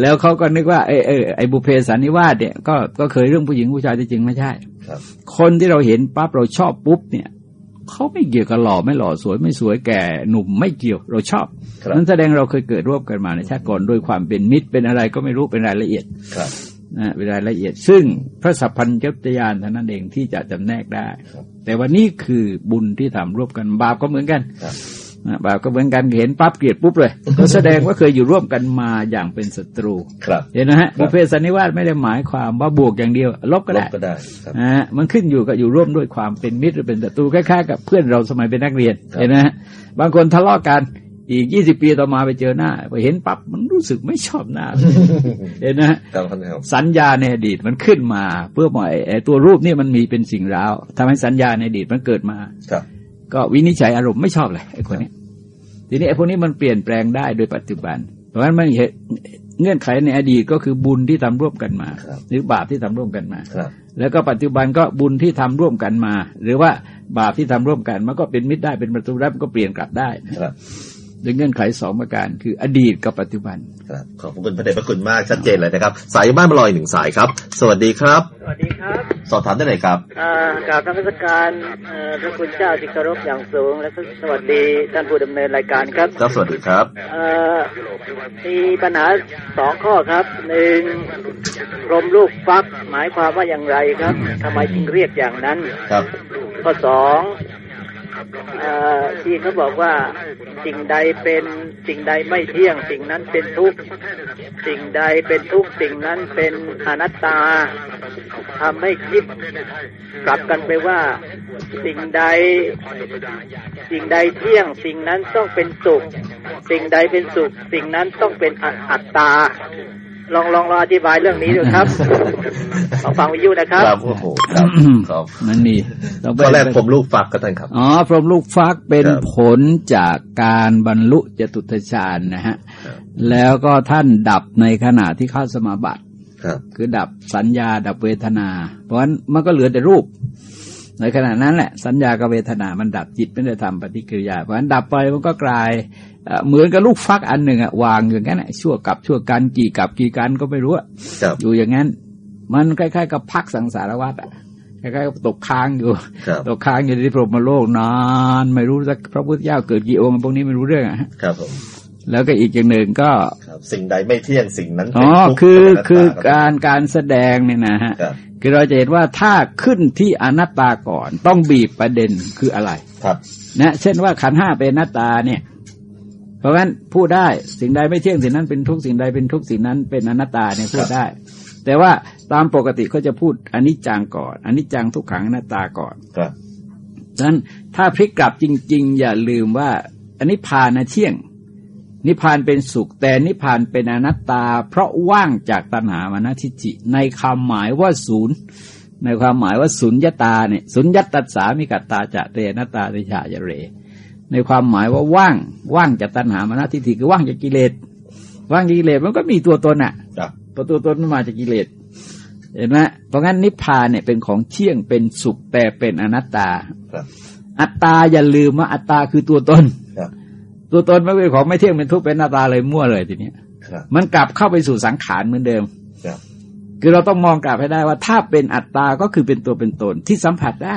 แล้วเขาก็นึกว่าไอ้ไอ้ไอ้บุพเพสันนิวาสเนี่ยก็ก็เคยเรื่องผู้หญิงผู้ชายที่จริงไม่ใช่ครับ คนที่เราเห็นปั๊บเราชอบปุ๊บเนี่ยเขาไม่เกี่ยวกับหล่อไม่หล่อสวยไม่สวยแก่หนุ่มไม่เกี่ยวเราชอบครับนั้นแสดงเราเคยเกิดร่วมกันมาในชาติก่อนด้วยความเป็นมิตรเป็นอะไรก็ไม่รู้เป็นรายละเอียดครับ นะเป็นรายละเอียด ซึ่งพระสัพพัญญตยานเท่านั้นเองที่จะจำแนกได้ครับแต่ว่านี่คือบุญที่ทำร่วมกันบาปก็เหมือนกันครับนะบาปก็เหมือนกันเห็นปั๊บเกลียดปุ๊บเลย ก็แสดงว่าเคยอยู่ร่วมกันมาอย่างเป็นศัตรูครับเห็นนะฮะครับบุพเพสันนิวาสไม่ได้หมายความว่าบวกอย่างเดียว ลบก็ลได้บก็ได้ครับนะฮะมันขึ้นอยู่กับอยู่ร่วมด้วยความเป็นมิตรหรือเป็นศัตรูคล้ายๆกับเพื่อนเราสมัยเป็นนักเรียนครับเห็นนะฮะบางคนทะเลาะกัน อีกยี่สิบปีต่อมาไปเจอหน้าไปเห็นปั๊บมันรู้สึกไม่ชอบหน้าเห็นนะฮะครับท่านครับสัญญาในอดีตมันขึ้นมา เพื่อหมายไอ้ตัวรูปนี่มันมีเป็นสิ่งร้าวทำให้สัญญาในอดีตมันเกิดมาครับ ก็วินิจฉัยอารมณ์ไม่ชอบเลยไอ้คนนี้ทีนี้ไอ้พวกนี้มันเปลี่ยนแปลงได้โดยปัจจุบัน เพราะฉะนั้นมันเห็นเงื่อนไขในอดีตก็คือบุญที่ทำร่วมกันมาครับหรือบาปที่ทำร่วมกันมาครับแล้วก็ปัจจุบันก็บุญที่ทำร่วมกันมา หรือว่าบาปที่ทำร่วมกัน มันก็เป็นมิตรได้เป็นประตูรับมันก็เปลี่ยนกลับได้นะครับ โดยเงื่อนไขสองประการคืออดีตกับปัจจุบันครับขอบคุณพระเดชพระคุณมากชัดเจนเลยนะครับ สายบ้านมาลอยหนึ่งสายครับ สวัสดีครับ สวัสดีครับ สอบถามได้เลยครับอ่ากราบนมัสการเอ่อพระคุณเจ้าที่เคารพอย่างสูง และก็สวัสดีท่านผู้ดำเนินรายการครับครับสวัสดีครับเอ่อมีปัญหาสองข้อครับหนึ่งกรมลูกฟักหมายความว่าอย่างไรครับทำไมจึงเรียกอย่างนั้นครับข้อสองเอ่อ ที่เขาบอกว่าสิ่งใดเป็นสิ่งใดไม่เที่ยง สิ่งนั้นเป็นทุกข์สิ่งใดเป็นทุกข์สิ่งนั้นเป็นอนัตตาทำให้คิดกลับกันไปว่า สิ่งใด สิ่งใดเที่ยง สิ่งนั้นต้องเป็นสุข สิ่งใดเป็นสุข สิ่งนั้นต้องเป็นอัตตา ลองลองลองอธิบายเรื่องนี้ดูครับลองฟังวิทยุนะครับครับโอ้โหครับครับมันมีต้องไปข้อแรกผมลูกฟักก็ท่านครับอ๋อพรหมลูกฟักเป็นครับผลจากการบรรลุจตุตฌานนะฮะครับแล้วก็ท่านดับในขณะที่เข้าสมาบัติครับคือดับสัญญาดับเวทนา เพราะฉะนั้นมันก็เหลือแต่รูป ในขณะนั้นแหละ สัญญากับเวทนามันดับจิตไม่ได้ทำปฏิกิริยา เพราะฉะนั้นดับไปมันก็กลาย เอ่อเหมือนกับลูกฟักอันหนึ่งอะวางอย่างนั้นอะชั่วกับชั่วกันกี่กับกี่กันก็ไม่รู้อะครับอยู่อย่างนั้น มันคล้ายๆ กับพักสังสารวัฏอะคล้ายๆกับตกค้างอยู่ครับตกค้างอยู่ที่พรหมโลกนานไม่รู้สักพระพุทธเจ้าเกิดกี่องค์พวกนี้ไม่รู้เรื่องอะฮะครับผมแล้วก็อีกอย่างหนึ่งก็ครับสิ่งใดไม่เที่ยงสิ่งนั้นอ๋เป็นอทุกข์คือเป็นนัตตคือรับการการแสดงเนี่ยนะฮะครับคือเราจะเห็นว่าถ้าขึ้นที่อนัตตาก่อนต้องบีบประเด็นคืออะไรครับ นะ เช่นว่าขันธ์ห้าเป็นอนัตตาเนี่ย เพราะงั้นพูดได้สิ่งใดไม่เที่ยงสิ่งนั้นเป็นทุกข์สิ่งใดเป็นทุกข์สิ่งนั้นเป็นอนัตตาเนี่ยพูดได้ แต่ว่าตามปกติเขาจะพูดอนิจจังก่อนอนิจจังทุกขังอนัตตาก่อนครับดังนั้นถ้าพลิกกลับจริง ๆ อย่าลืมว่าอันนิพพานนะเที่ยง นิพพานเป็นสุขแต่นิพพานเป็นอนัตตา เพราะว่างจากตัณหามานะทิฏฐิในความหมายว่าศูนย์ในความหมายว่าสุญญตาเนี่ยสุญญตัสสามิกัตตาจะเตนตาติชายเร ในความหมายว่าว่างว่างจากตัณหามานะทิฏฐิคือว่างจากกิเลสว่างจากกิเลสมันก็มีตัวตนอะครับเพราะตัวตนมันมาจากกิเลสเห็นไหมเพราะงั้นนิพพานเนี่ยเป็นของเที่ยงเป็นสุขแต่เป็นอนัตตาครับอัตตาอย่าลืมว่าอัตตาคือตัวตนครับตัวตนไม่เป็นของไม่เที่ยงเป็นทุกข์เป็นหน้าตาเลยมั่วเลยทีเนี้ยครับมันกลับเข้าไปสู่สังขารเหมือนเดิมครับคือเราต้องมองกลับให้ได้ว่าถ้าเป็นอัตตาก็คือเป็นตัวเป็นตนที่สัมผัสได้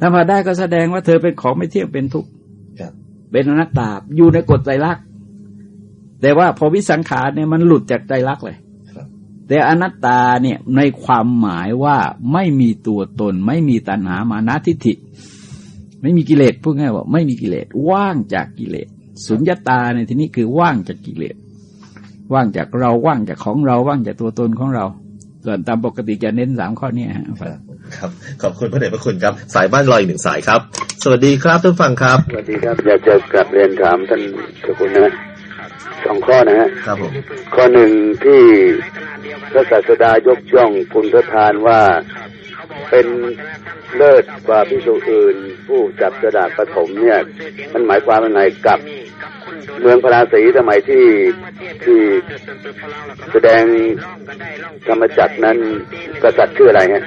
ครับสัมผัสได้ก็แสดงว่าเธอเป็นของไม่เที่ยงเป็นทุกข์ครับเป็นอนัตตาอยู่ในกฎใจรักษณ์แต่ว่าพอวิสังขารเนี่ยมันหลุดจากใจรักษณ์เลยครับแต่อนัตตาเนี่ยในความหมายว่าไม่มีตัวตน ไม่มีตัณหามานะทิฏฐิ ไม่มีกิเลสพูดง่ายว่า ไม่มีกิเลสว่างจากกิเลสสุญญตาในที่นี้คือว่างจากกิเลสว่างจากเราว่างจากของเราว่างจากตัวตนของเรา ส่วนตามปกติจะเน้นสามข้อเนี้ฮะ ครับครับ ขอบคุณพระเดชพระคุณครับ สายบ้านลอยอีกหนึ่งสายครับ สวัสดีครับท่านผู้ฟังครับ สวัสดีครับ อยากจะกลับเรียนถามท่านเจ้าคุณนะสองข้อนะฮะครับผมข้อหนึ่งที่พระศาสดายกย่องคุณพระทานว่าเป็นเลิศกว่าพิสุอื่น ผู้จับสดาปฐมเนี่ย มันหมายความว่าไงกับ เมืองพระราศีสมัยที่ที่แสดงธรรมจักรนั้นกษัตริย์ชื่ออะไรฮะ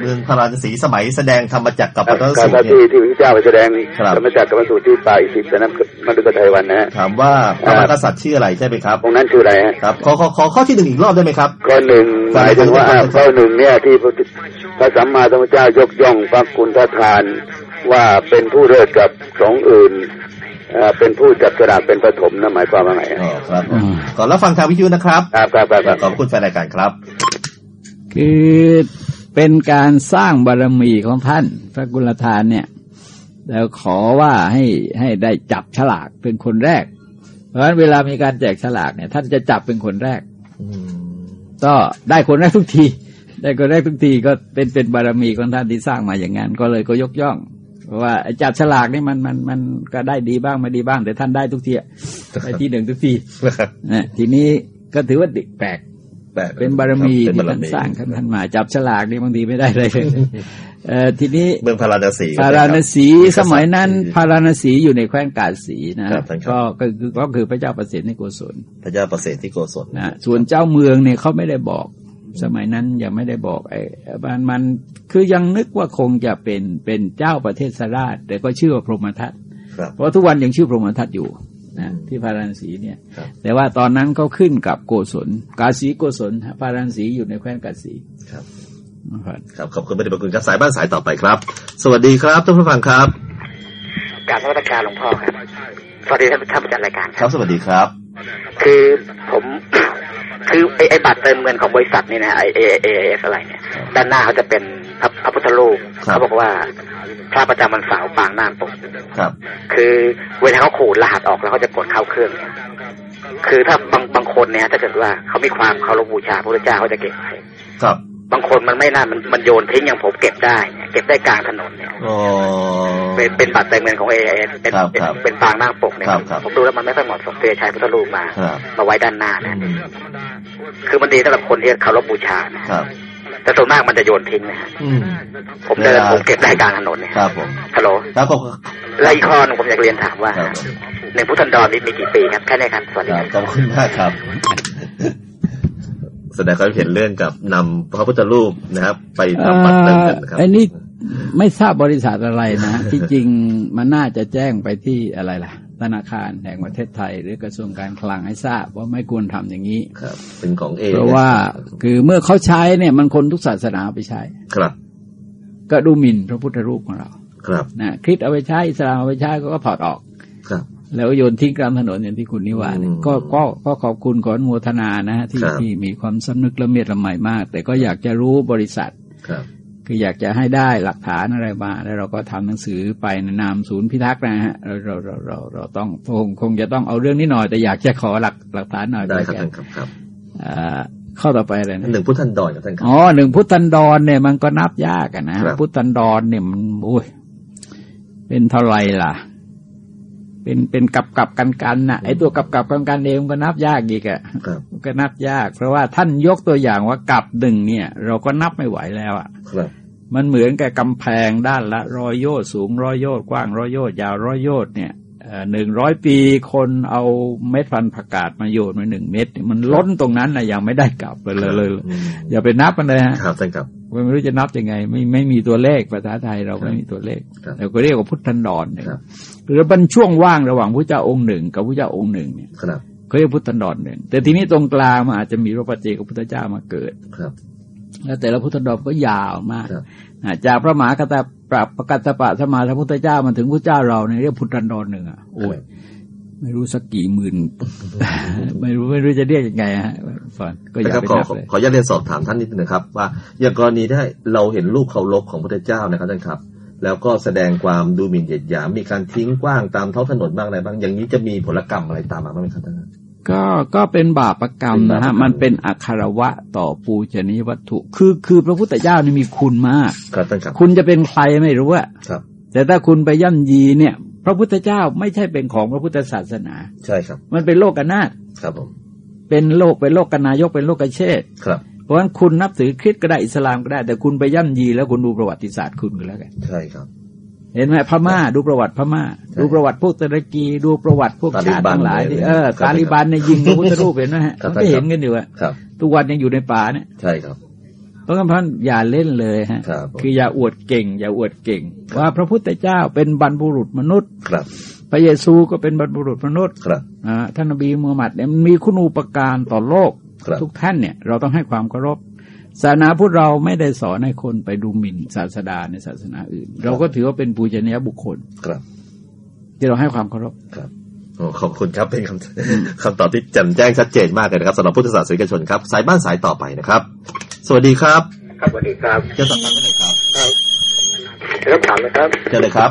เมืองพระราชสีสมัยแสดงธรรมจักรกับกปัตตษัสูตตริรย์ที่เนี่ยที่พระเจ้าไปแสดงครับธรรมจักรกับพระสูตรที่ป่าอิสิปแต่นั้นมันดุกไทยวันนะฮะถามว่าพระมหากษัตริย์ชื่ออะไรใช่ไหมครับองค์นั้นชื่ออะไรฮะครับขอขอขอข้อที่หนึ่งอีกรอบได้ไหมครับข้อหนึ่งหมายถึงว่าอ่าข้อหนึ่งเนี่ยที่พระพระสัมมาสัมพุทธเจ้ายกย่องพระคุณพระทานว่าเป็นผู้เลิศกับสองค์อื่น เอ่อเป็นผู้จับสลากเป็นปฐมนะหมายความว่าไงอ๋อครับผมก่อนรับฟังทางวิทยุนะครับครับครับครับครับขอบคุณแฟนรายการครับ คือเป็นการสร้างบารมีของท่าน พระกุลทานเนี่ยแล้วขอว่าให้ให้ได้จับฉลากเป็นคนแรก เพราะฉะนั้นเวลามีการแจกฉลากเนี่ย ท่านจะจับเป็นคนแรกก็ได้คนแรกทุกทีได้คนแรกทุกทีก็เป็นเป็นบารมีของท่านที่สร้างมาอย่างนั้นก็เลยก็ยกย่องเพราะ ว่าไอ้จับฉลากนี่มันมันมันก็ได้ดีบ้างไม่ดีบ้าง แต่ท่านได้ทุกทีอะได้ที่หนึ่งทุกทีนะทีนี้ก็ถือว่าแปลกเป็นบารมีเป็นที่บารท่านมีสร้างท่านมา จับฉลากนี่บางทีไม่ได้เลยเอ่อทีนี้เมืองพาราณสีพาราณสีครับสมัยนั้นพาราณสีอยู่ในแคว้นกาสีนะครับท่านครับก็ก็คือก็คือพระเจ้าประสิทธิ์ในโกศลพระเจ้าประเสริฐที่โกศลนะส่วนเจ้าเมืองเนี่ยเขาไม่ได้บอก สมัยนั้นยังไม่ได้บอกไอ้มันมันคือยังนึกว่าคงจะเป็นเป็นเจ้าประเทศสราช แต่ก็ชื่อว่าพรหมทัตครับเพราะทุกวันยังชื่อพรหมทัตอยู่นะที่พาราณสีเนี่ยครับแต่ว่าตอนนั้นเขาขึ้นกับโกศลกาสีโกศลฮะพาราณสีอยู่ในแคว้นกาสีครับนะครับครับขอบคุณพระเดชพระคุณครับสายบ้านสายต่อไปครับ สวัสดีครับท่านผู้ฟังครับการนวัตการหลวงพ่อครับสวัสดีท่านท่านผู้จัดรายการครับ สวัสดีครับ คือผม คือไอ้ไอ้บัตรเติมเงินของบริษัทนี่นะ AIS อะไรเนี่ย ด้านหน้าเขาจะเป็นพระพระพุทธรูปครับ เขาบอกว่าพระประจำวันเสาร์ปางนาคปกครับ คือเวลาเขาขูดรหัสออกแล้วเขาจะกดเข้าเครื่องเนี่ยคือถ้าบางบางคนเนี่ยถ้าเกิดว่าเขามีความเคารพบูชาพระพุทธเจ้าเขาจะเก็บไว้ครับ บางคนมันไม่น่ามันมันโยนทิ้งอย่างผมเก็บได้เนี่ยเก็บได้กลางถนนเนี่ยอ๋อเป็นเป็นบัตรเติมเงินของเอเอเป็นครับเป็นครับเป็นปางนาคปกเนี่ยครับครับผมดูแล้วมันไม่ค่อยเหมาะสมที่จะใช้พุทธรูปมาครับมาไว้ด้านหน้านะอืมคือมันดีสำหรับคนที่เคารพบูชานะครับแต่ส่วนมากมันจะโยนทิ้งนะฮะอืมผมเดินเวลาผมเก็บได้กลางถนนเนี่ยครับผมฮัลโหลครับผมและอีกข้อหนึงผมอยากเรียนถามว่าครับหนึ่งพุทธันดรนี่มีกี่ปีครับแค่นี้ครับสวัสดีคครัรับบขอบคุณมากครับ แสดงความเห็นเรื่องกับนำพระพุทธรูปนะครับ ไปทำบัตรเติมกันนะครับไอ้นี่ไม่ทราบบริษัทอะไรนะ ที่จริงมันน่าจะแจ้งไปที่อะไรล่ะ ธนาคารแห่งประเทศไทย หรือกระทรวงการคลังให้ทราบว่าไม่ควรทำอย่างนี้ครับเป็นของเอเพราะว่าคือเมื่อเขาใช้เนี่ยมันคนทุกศาสนาเอาไปใช้ ครับ ก็ดูหมิ่นพระพุทธรูปของเรา ครับนะคริสต์เอาไปใช้อิสลามเอาไปใช้ก็ถอดออกครับ แล้วโยนทิ้งกลางถนนอย่างที่คุณนิวาเนี่ยอืมก็ก็ก็ขอบคุณขออนุโมทนานะฮะที่ครับที่มีความสำนึกละเมียดละไมมาก แต่ก็อยากจะรู้บริษัทครับคืออยากจะให้ได้หลักฐานอะไรมา แล้วเราก็ทำหนังสือไปในนามศูนย์พิทักษ์นะฮะเราเราเราเราเราต้องคงคงจะต้องเอาเรื่องนี้หน่อยแต่อยากจะขอหลักหลักฐานหน่อยได้ครับเพื่อท่านครับครับอ่าข้อต่อไปอะไรนะหนึ่งพุทธันดรครับท่านครับอ๋อหนึ่งพุทธันดรเนี่ยมันก็นับยากอะนะครับพุทธันดรเนี่ยมันโอ้ยเป็นเท่าไหรล่ะ เป็นเป็นกับกับกันกันน่ะไอตัวกับกับกันกันเองมันก็นับยากอีกอะครับมันก็นับยาก เพราะว่าท่านยกตัวอย่างว่ากับหนึ่งเนี่ย เราก็นับไม่ไหวแล้วอะครับมันเหมือนกับกำแพงด้านละร้อยโยชน์สูงร้อยโยชน์กว้างร้อยโยชน์ยาวร้อยโยชน์เนี่ย หนึ่งร้อยปีคนเอาเม็ดพันธุ์ผักกาดมาโยนมาหนึ่งเม็ดมันล้นตรงนั้นนะยังไม่ได้กลับเลยเลยเลยอืมอย่าไปนับมันเลยฮะครับท่านครับไม่รู้จะนับยังไง ไม่ไม่มีตัวเลขภาษาไทยเราไม่มีตัวเลขครับเราก็เรียกว่าพุทธันดรเนี่ยครับหรือเป็นช่วงว่างระหว่างพระเจ้าองค์หนึ่งกับพระเจ้าองค์หนึ่งเนี่ยครับเขาเรียกพุทธันดรหนึ่งแต่ทีนี้ตรงกลางมันอาจจะมีพระปัจเจกพุทธเจ้ามาเกิดครับ แล้วแต่ละพุทธันดรก็ยาวมากครับอ่าจากพระมหากต ปรับประกัตตปะสมมาสัมพุทธเจ้ามาถึงพระเจ้าเราเนี่ยเรียกพุทธันดรหนึ่งอะโอ้ยไม่รู้สักกี่หมื่น ไม่รู้ไม่รู้จะเรียกยังไงฮะฝอนก็อย่านะครับไปขอนับขอเลยขออนุญาตเรียนสอบถามท่านนิดนึงนะครับ ว่าอย่างกรณีที่เราเห็นรูปเคารพของพระเจ้านะครับท่านครับ แล้วก็แสดงความดูหมิ่นเหยียดหยามมีการทิ้งกว้างตามท้องถนนบ้างอะไรบ้างอย่างนี้จะมีผลกรรมอะไรตามมาบ้างไหมครับท่าน ก็ก็เป็นบาปกรรมนะฮะเป็นบาปกรรมมันเป็นอัคารวะต่อปูชนียวัตถุ คือคือพระพุทธเจ้านี่มีคุณมากครับท่านครับคุณจะเป็นใครไม่รู้อะครับ แต่ถ้าคุณไปย่ำยีเนี่ย พระพุทธเจ้าไม่ใช่เป็นของพระพุทธศาสนา ใช่ครับ มันเป็นโลกนาถครับผมเป็นโลกเป็นโลกกนายกเป็นโลกกเชษฐ์ครับ เพราะฉะนั้นคุณนับถือคริสต์ก็ได้อิสลามก็ได้ แต่คุณไปย่ำยีแล้วคุณดูประวัติศาสตร์คุณก็แล้วกันใช่ครับ เห็นไหมพม่า ดูประวัติพม่าใช่ดูประวัติพวกตุรกี ดูประวัติพวกตาลิชาติบันทั้งหลายที่เลยเออครับตาลิบันเนี่ยยิงพระพุทธรูปเห็นไหมฮะครับมันก็เห็นกันอยู่อะครับทุกวันยังอยู่ในป่าเนี่ยใช่ครับเพราะงั้นท่านอย่าเล่นเลยฮะครับผมคืออย่าอวดเก่ง อย่าอวดเก่ง ว่าพระพุทธเจ้าเป็นบรรพบุรุษมนุษย์ครับพระเยซูก็เป็นบรรพบุรุษมนุษย์ครับอ่าท่านนบีมูฮัมหมัดเนี่ยมันมีคุณูปการต่อโลกครับทุกท่านเนี่ยเราต้องให้ความเคารพ ศาสนาพุทธเราไม่ได้สอนให้คนไปดูหมิ่นศาสดาในศาสนาอื่น เราก็ถือว่าเป็นปูชนียบุคคลครับ ที่เราให้ความเคารพครับโอ้ขอบคุณครับเป็นคำคำตอบที่แจ่มแจ้งชัดเจนมากเลยนะครับสำหรับพุทธศาสนิกชนครับ สายบ้านสายต่อไปนะครับ สวัสดีครับ ครับสวัสดีครับจะสอบถามได้เลยครับครับถามนะครับเชิญเลยครับ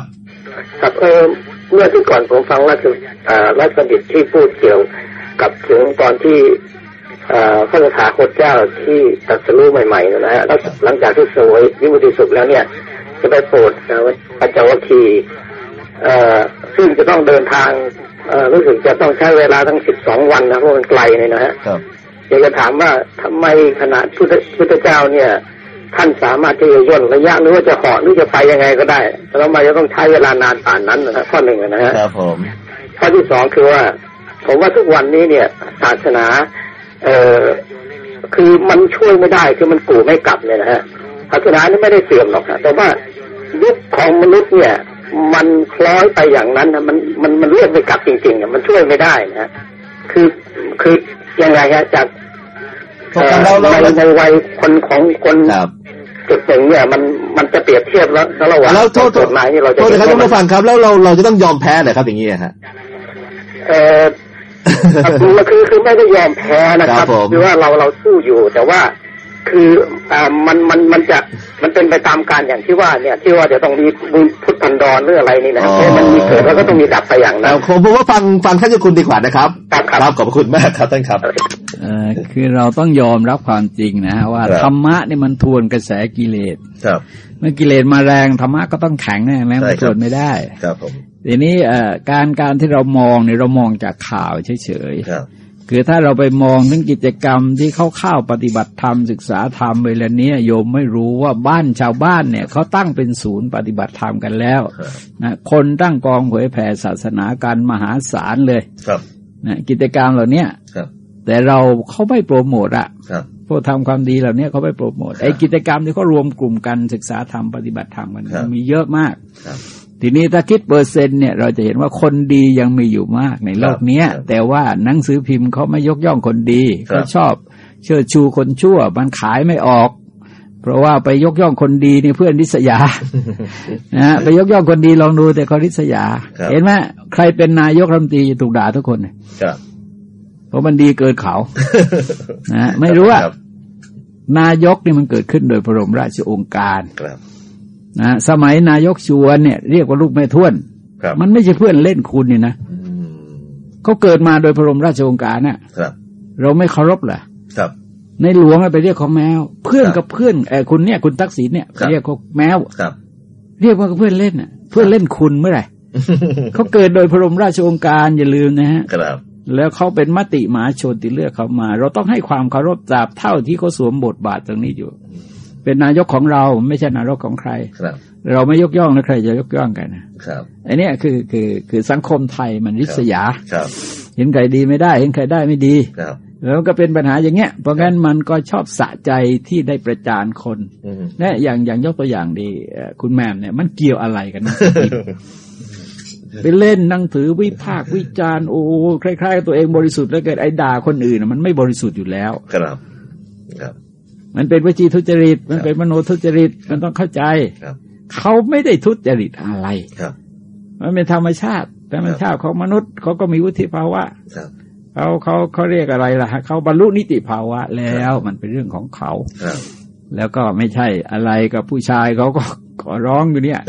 ครับเออเมื่อที่ก่อนผมฟังรัฐอ่ารัฐดิตที่พูดเกี่ยวกับถึงตอนที่อ่า พระสถาคตเจ้าที่ตรัสรู้ใหม่ๆนะฮะแล้วหลังจากที่เสวยวิมุติสุขแล้วเนี่ย จะไปโปรดเอ่อปัญจวัคคีย์เอ่อซึ่งจะต้องเดินทางเอ่อรู้สึกจะต้องใช้เวลาทั้งสิบสองวันนะเพราะมันไกลเนี่ยนะฮะครับอยากจะถามว่าทำไมขณะพุทธพุทธเจ้าเนี่ย ท่านสามารถที่จะย่นระยะหรือว่าจะเหาะหรือจะไปยังไงก็ได้แล้วทำไมจะต้องใช้เวลานานป่านนั้นนะฮะข้อหนึ่งนะฮะครับผมข้อที่สองคือว่า ผมว่าทุกวันนี้เนี่ย ศาสนา เอ่อคือมันช่วยไม่ได้คือมันกู่ไม่กลับเนี่ยนะฮะศาสนานี่ไม่ได้เสื่อมหรอกนะแต่ว่ายุคของมนุษย์เนี่ย มันคล้อยไปอย่างนั้นนะมันมันมันเรียกไม่กลับจริงๆอะมันช่วยไม่ได้นะฮะคือคือยังไงฮะจากตกลงแล้วเราในในวัยคนของคนครับจุดหนึ่งเนี่ยมันมันจะเปรียบเทียบแล้วแล้วระหว่างแล้วโทษกฎหมายนี่เราจะโทษนะครับเห็ท่านนว่าผู้ฟังครับ แล้วเราเราจะต้องยอมแพ้เหรอครับอย่างนี้อะฮะเออ คือคือคือไม่ได้ยอมแพ้นะคครัรับบผมคือว่าเราเราสู้อยู่ แต่ว่าคืออ่ามันมันมันจะมันเป็นไปตามการอย่างที่ว่าเนี่ยที่ว่าจะต้องมีบุญพุทธันดรหรืออะไรนี่นะครับเพราะมันมีเกิดแล้วก็ต้องมีดับไปอย่างนั้แต่นผมผมว่าฟังฟังท่านเจ้าคุณดีกว่านะครับครับครับขอบพระคุณมากครับท่านครับเออคือเราต้องยอมรับความจริงนะฮะว่าครับธรรมะนี่มันทวนกระแสกิเลสครับ เมื่อกิเลสมาแรงธรรมะก็ต้องแข็งแน่ไหมใช่มันครับทวนไม่ได้ ครับผม ทีนี้เอ่อการการที่เรามองเนี่ยเรามองจากข่าวเฉยครับๆคือถ้าเราไปมองถึงกิจกรรมที่เขาเข้าปฏิบัติธรรมศึกษาธรรมเวลาเนี้ยโยมไม่รู้ว่าบ้านชาวบ้านเนี่ยเขาตั้งเป็นศูนย์ปฏิบัติธรรมกันแล้วครับนะคนตั้งกองเผยแผ่ศาสนาการมหาศาลเลยครับนะกิจกรรมเหล่าเนี้ยครับแต่เราเขาไม่โปรโมทอะครับพวกทำความดีเหล่านี้เขาไม่โปรโมทครับไอ้กิจกรรมที่เขารวมกลุ่มกันศึกษาธรรมปฏิบัติธรรมกันครับมีเยอะมากครับ ทีนี้ถ้าคิดเปอร์เซ็นต์เนี่ยเราจะเห็นว่าคนดียังมีอยู่มากในโลกเนี้ยครับแต่ว่าหนังสือพิมพ์เขาไม่ยกย่องคนดีครับเขาชอบเชิดชูคนชั่ว มันขายไม่ออก เพราะว่าไปยกย่องคนดีนี่เพื่อนริษยานะฮะไปยกย่องคนดีลองดูแต่เขาริษยาครับเห็นไหมใครเป็นนายกรัฐมนตรีถูกด่าทุกคนเลยครับเพราะมันดีเกินเขานะฮะไม่รู้ว่าครับนายกนี่มันเกิดขึ้นโดยพระบรมราชโองการครับ นะสมัยนายกชวนเนี่ย เรียกว่าลูกแม่ท้วนครับมันไม่ใช่เพื่อนเล่นคุณนี่นะอืมเขาเกิดมาโดยพระบรมราชโองการน่ะครับเราไม่เคารพเหรอครับในหลวงอะไปเรียกเขาแมว เพื่อนครับกับเพื่อนเออคุณเนี่ย คุณทักษิณเนี่ยครับไปเรียกเขาแมวครับเรียกว่าเพื่อนเล่นน่ะ เพื่อนเล่นคุณเมื่อไหร่เขาเกิดโดยพระบรมราชโองการอย่าลืมนะฮะครับแล้วเขาเป็นมติมหาชนที่เลือกเขามา เราต้องให้ความเคารพตราบเท่าที่เขาสวมบทบาทตรงนี้อยู่ เป็นนายกของเราไม่ใช่นายกของใครครับ เราไม่ยกย่องแล้วใครจะยกย่องกันนะครับอันเนี้ยคือคือคือสังคมไทยมันริษยาครับ เห็นใครดีไม่ได้ เห็นใครได้ไม่ดีครับแล้วก็เป็นปัญหาอย่างเงี้ย เพราะงั้นมันก็ชอบสะใจที่ได้ประจานคนอืมเนี่ยอย่างอย่างยกตัวอย่างดีเอ่อคุณแมมเนี่ยมันเกี่ยวอะไรกันนะไปเล่นหนั่งถือวิพากษ์วิจารณ์โอ้คล้ายๆตัวเองบริสุทธิ์แล้วเกิดไอ้ด่าคนอื่นน่ะมันไม่บริสุทธิ์อยู่แล้ว ครับ ครับ มันเป็นวจีทุจริต มันเป็นมโนทุจริต มันต้องเข้าใจครับเขาไม่ได้ทุจริตอะไรครับมันเป็นธรรมชาติธรรมชาติของมนุษย์เขาก็มีวุฒิภาวะครับเขาเขาเขาเรียกอะไรล่ะเขาบรรลุนิติภาวะแล้วมันเป็นเรื่องของเขาครับแล้วก็ไม่ใช่อะไรกับผู้ชายเขาก็ ขอร้องอยู่เนี่ย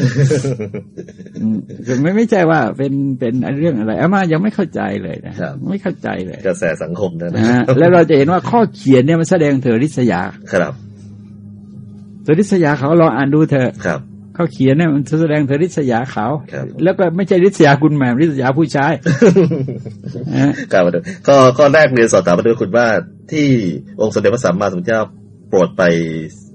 อืมคือไม่ไม่ใช่ว่าเป็นเป็นเรื่องอะไรอามายังไม่เข้าใจเลยนะครับไม่เข้าใจเลย กระแสสังคมนะนะฮะแล้วเราจะเห็นว่าข้อเขียนเนี่ยมันแสดงเถอริษยาครับเถอริษยาเขาลองอ่านดูเถอะครับข้อเขียนเนี่ยมันแสดงเถอริษยาเขาครับแล้วก็ไม่ใช่ริษยาคุณแหม่มริษยาผู้ชายนะฮะกล่าวมาดูก็ก็แรกเรียนสอบถามมาด้วยคุณว่าที่องค์สมเด็จพระสัมมาสัมพุทธเจ้าโป รดไป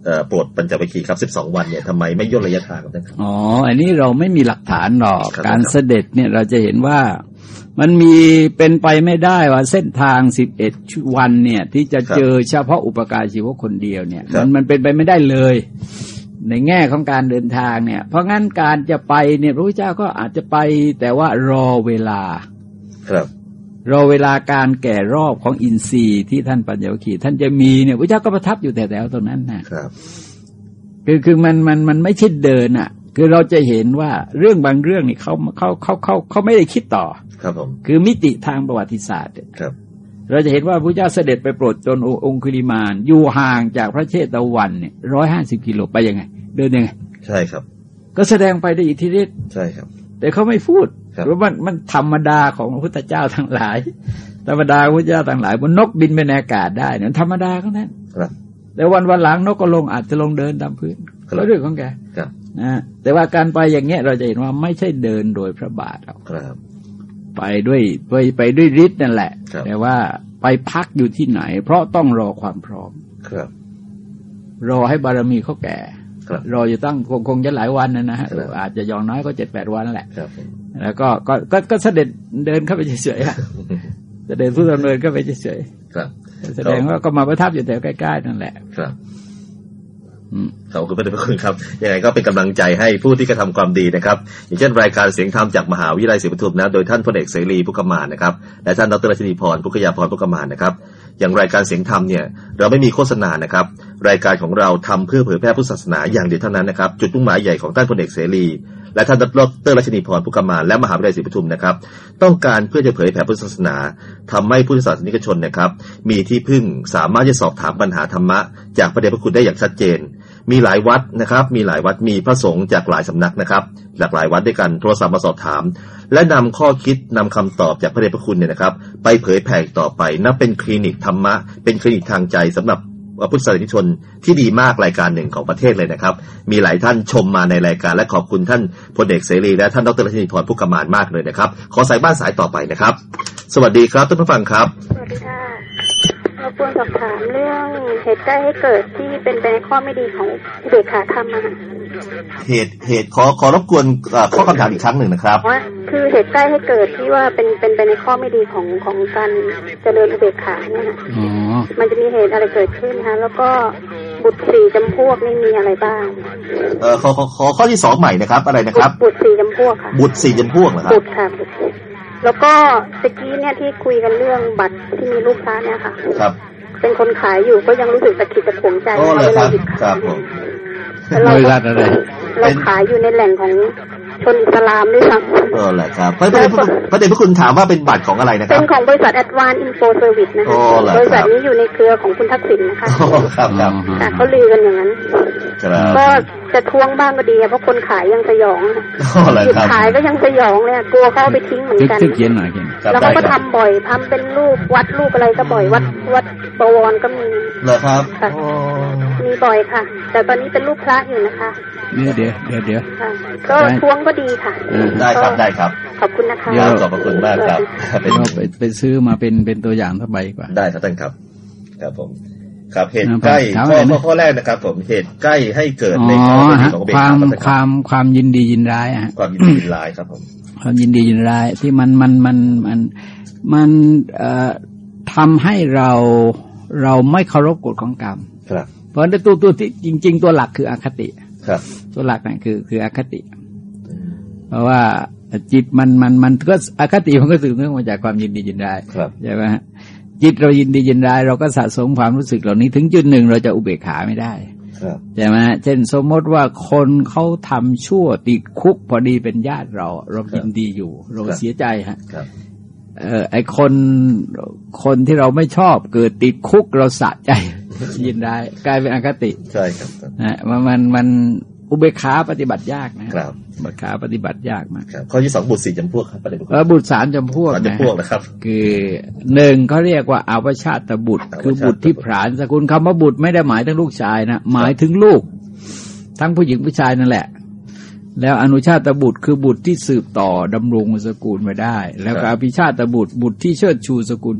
เอ่อโปรดปัญจวัคคีย์ครับสิบสองวันเนี่ยทำไมไม่ย่นระยะทางครับท่านครับอ๋อ อันนี้เราไม่มีหลักฐานหรอกครับการเสด็จเนี่ยเราจะเห็นว่ามันมีเป็นไปไม่ได้ว่าเส้นทางสิบเอ็ดวันเนี่ย ที่จะเจอเฉพาะอุปการชีวกคนเดียวเนี่ย มันมันเป็นไปไม่ได้เลย ในแง่ของการเดินทางเนี่ย เพราะงั้นการจะไปเนี่ยพระพุทธเจ้าก็อาจจะไปแต่ว่ารอเวลาครับ รอเวลาการแก่รอบของอินทรีย์ที่ท่านปัญญวคีท่านจะมีเนี่ยพระเจ้าก็ประทับอยู่แต่แถวๆตรงนั้นนะครับคือคือมันมันมันไม่ใช่เดินอะ คือเราจะเห็นว่าเรื่องบางเรื่องนี่เขาเขาเขาเขาเขาไม่ได้คิดต่อ ครับผมคือมิติทางประวัติศาสตร์เนี่ยครับเราจะเห็นว่าพระเจ้าเสด็จไปโปรดจนองคุลิมาน อยู่ห่างจากพระเชตวันเนี่ยร้อยห้าสิบกิโลไปยังไง เดินยังไง ใช่ครับ ก็แสดงไปได้อิทธิฤทธิ์ใช่ครับ แต่เขาไม่พูด ครับเพราะมันมันธรรมดาของพระพุทธเจ้าทั้งหลาย ธรรมดาของพระพุทธเจ้าทั้งหลายบนนกบินไปในอากาศได้เนี่ยธรรมดาของนั้นครับแต่วันวันหลังนกก็ลงอาจจะลงเดินตามพื้นครับก็เรื่องของแกครับนะแต่ว่าการไปอย่างเงี้ยเราจะเห็นว่าไม่ใช่เดินโดยพระบาทหรอกครับไปด้วยไปไปด้วยฤทธิ์นั่นแหละครับแต่ว่าไปพักอยู่ที่ไหน เพราะต้องรอความพร้อมครับ รอให้บารมีเขาแก่ค รับรออยู่ตั้งคงคงจะหลายวันนะนะฮะครับอาจจะยองน้อยก็เจ็ดแปดวันแหละครับผมแล้วก็ก็ก็ก็เสด็จเดินเข้าไปเฉยๆอะเสด็จผู้ดำเนินเข้าไปเฉยครับๆแสดงว่าก็มาประทับอยู่แถวใกล้ๆนั่นแหละ ครับอืม ขอบคุณพระเดชพระคุณครับยังไงก็เป็นกำลังใจให้ผู้ที่กระทำความดีนะครับ อย่างเช่นรายการเสียงธรรมจากมหาวิทยาลัยศรีปทุมนะ โดยท่านพลเอกเสรีพุกมานนะครับ และท่านดรรัชนีพรพุกยาพรพุกมานนะครับ อย่างรายการเสียงธรรมเนี่ย เราไม่มีโฆษณานะครับ รายการของเราทำเพื่อเผยแพร่พุทธศาสนาอย่างเดียวเท่านั้นนะครับ จุดมุ่งหมายใหญ่ของท่านพลเอกเสรี และท่านดรรัชนีพรพุกมาและมหาวิทยาลัยศรีปทุมนะครับ ต้องการเพื่อจะเผยแผ่พุทธศาสนาทำให้พุทธศาสนิกชนนะครับ มีที่พึ่งสามารถจะสอบถามปัญหาธรรมะ จากพระเดชพระคุณได้อย่างชัดเจน มีหลายวัดนะครับ มีหลายวัดมีพระสงฆ์จากหลายสำนักนะครับ หลากหลายวัดด้วยกันโทรศัพท์มาสอบถาม และนำข้อคิดนำคำตอบจากพระเดชพระคุณเนี่ยนะครับ ไปเผยแผ่ต่อไปนับเป็นคลินิกธรรมะ เป็นคลินิกทางใจสำหรับ พุทธศาสนิกชนที่ดีมากรายการหนึ่งของประเทศเลยนะครับ มีหลายท่านชมมาในรายการและขอบคุณท่านพลเอกเสรีและท่านดรรัชนีพรพุกำมานมากเลยนะครับ ขอสายบ้านสายต่อไปนะครับ สวัสดีครับท่านผู้ฟังครับ สวัสดีค่ะรบกวนสอบถามเรื่องเหตุใกล้ให้เกิดที่เป็นไปในข้อไม่ดีของเด็กขาธรรมะ เหตุเหตุขอขอรบกวนเอ่อข้อคำถามอีกครั้งหนึ่งนะครับว่าคือเหตุใกล้ให้เกิดที่ว่าเป็นเป็นไปในข้อไม่ดีของของการเจริญอุเบกขาเนี่ยค่ะอ๋อมันจะมีเหตุอะไรเกิดขึ้นคะแล้วก็บุตรสี่จำพวกนี่มีอะไรบ้างเอ่อขอขอขอข้อที่สองใหม่นะครับ อะไรนะครับ บุตรสี่จำพวกค่ะบุตรสี่จำพวกเหรอครับบุตรค่ะบุตรแล้วก็ตะกี้เนี่ยที่คุยกันเรื่องบัตรที่มีลูกค้าเนี่ยค่ะ ครับ เป็นคนขายอยู่ก็ยังรู้สึกตะขิดตะขวงใจโอ้เลยเวคลารับหยิบครัขายบผมแล้ว เราบริษัทอะไรเราขายอยู่ในแหล่งของชนอิสลามด้วยซ้เออแหละครับพระเดชพระพระเดชพระคุณถามว่าเป็นบัตรของอะไรนะำคเป็รับนของบริษัท Advanced Info Service นะคะโอ้เหรอครับบริษัทนี้อยู่ในเครือของคุณทักษิณนะคะโอ้ครับครับค่ะเขาลือกันอย่างนั้นครับก็จะทวงบ้างก็ดีอะเพราะคนขายยังสยองอะโอ้เหรอหยุดครับขายก็ยังสยองเลยอะกลัวเขาเอาไปทิ้งเหมือนทึกกันทึกเขียนหน่อยเขียนครับแล้วเขาก็ได้ครับทำบ่อยทำเป็นรูปวัดรูปอะไรก็บ่อยวัดวัดบวรก็มีเหรอครับค่ะโอ้มีบ่อยค่ะ แต่ตอนนี้เป็นรูปพระอยู่นะคะเดี๋ยวเดี๋ยวเดี๋ยวเดี๋ยวค่ะก็ทวงก็ดีค่ะเออได้ครับได้ครับ ขอบคุณนะคะเดี๋ยวขอบพระคุณมากครับเป็นเราไปไปซื้อมาเป็นเป็นตัวอย่างสักใบดีกว่า ได้ครับท่านครับครับผมครับเหตุใกล้ถามข้ออะไรนะข้อข้อแรกนะครับ ผมเหตุใกล้ให้เกิดอ๋ในอความเป็นจริฮะงของเบความครับความความยินดียินร้ายอะฮะความยินดียินร้ายครับผมความยินดียินร้ายที่มันมันมันมันมันเอ่อทำให้เราเราไม่เคารพกฎของกรรมครับ เพราะฉะนั้นตัวตัวที่จริง ๆ ตัวหลักคืออคติ ครับ ตัวหลักนั่นคือคืออคติ เพราะว่า จิตมันมันมันก็อคติมันก็สืบเนื่องมาจากความยินดียินร้ายครับใช่ไหมฮะจิตเรายินดียินร้ายเราก็สะสมความรู้สึกเหล่านี้ถึงจุดหนึ่งเราจะอุเบกขาไม่ได้ครับใช่ไหมฮะเช่นสมมติว่าคนเขาทำชั่วติดคุกพอดีเป็นญาติเรา เรายินดีอยู่ เราเสียใจฮะครับเออไอคนคนที่เราไม่ชอบเกิดติดคุกเราสะใจยินได้ายกลายเป็นอคติ ใช่ครับนะมันมันมัน อุเบกขาปฏิบัติยากนะครับอุเบกขาปฏิบัติยากมากครับข้อที่สองบุตรสี่จำพวกครับประเด็นแล้วบุตรสามจำพวกสามนะจำพวกนะครับ คือหนึ่งเขาเรียกว่าอาวชาตบุตรอาวชาตบุตรคือบุตรที่ผรานสกุลคำว่าบุตรไม่ได้หมายถึงลูกชายนะหมายถึงลูก ทั้งผู้หญิงผู้ชายนั่นแหละ แล้วอนุชาตบุตรคือบุตรที่สืบต่อดำรงสกุลมาได้ แล้วก็อภิชาตบุตรบุตรที่เชิดชูสกุล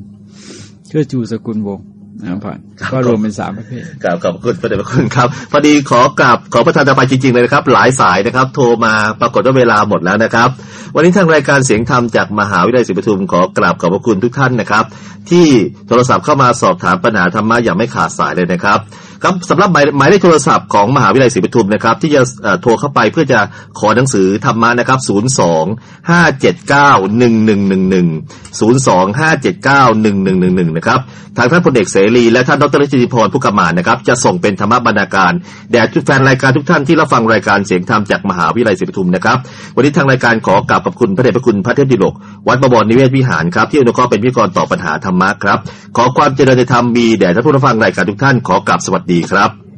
เชิดชูสกุลวงศ์ นะผ่านก็รวมเป็นสามประเภทกราบขอบคุณพระเดชพระคุณครับ พอดีขอกราบขอประทานอภัยจริงๆเลยนะครับ หลายสายนะครับ โทรมาปรากฏว่าเวลาหมดแล้วนะครับ วันนี้ทางรายการเสียงธรรมจากมหาวิทยาลัยศรีปทุมขอกราบขอบพระคุณทุกท่านนะครับ ที่โทรศัพท์เข้ามาสอบถามปัญหาธรรมะอย่างไม่ขาดสายเลยนะครับ ครับสำหรับหมายหมายเลขโทรศัพท์ของมหาวิทยาลัยศรีปทุมนะครับ ที่จะโทรเข้าไปเพื่อจะขอหนังสือธรรมะนะครับ 0 2 5 7 9 1 1 1 1 0 2 5 7 9 1 1 1 1 นะครับ ทางท่านพลเอกเสรีและท่านดรรัชนีพรผู้กำมานนะครับ จะส่งเป็นธรรมบรรณาการแด่ทุกแฟนรายการทุกท่านที่รับฟังรายการเสียงธรรมจากมหาวิทยาลัยศรีปทุมนะครับ วันนี้ทางรายการขอกราบขอบคุณพระเดชพระคุณพระเทพดิโลกวัดบวรนิเวศวิหารครับที่อนุเคราะห์เป็นพิกรต่อปัญหาธรรมะครับขอความเจริญในธรรมมีแด่ท่านผู้รับฟังรายการทุกท่านขอกราบสวัสดดีครับ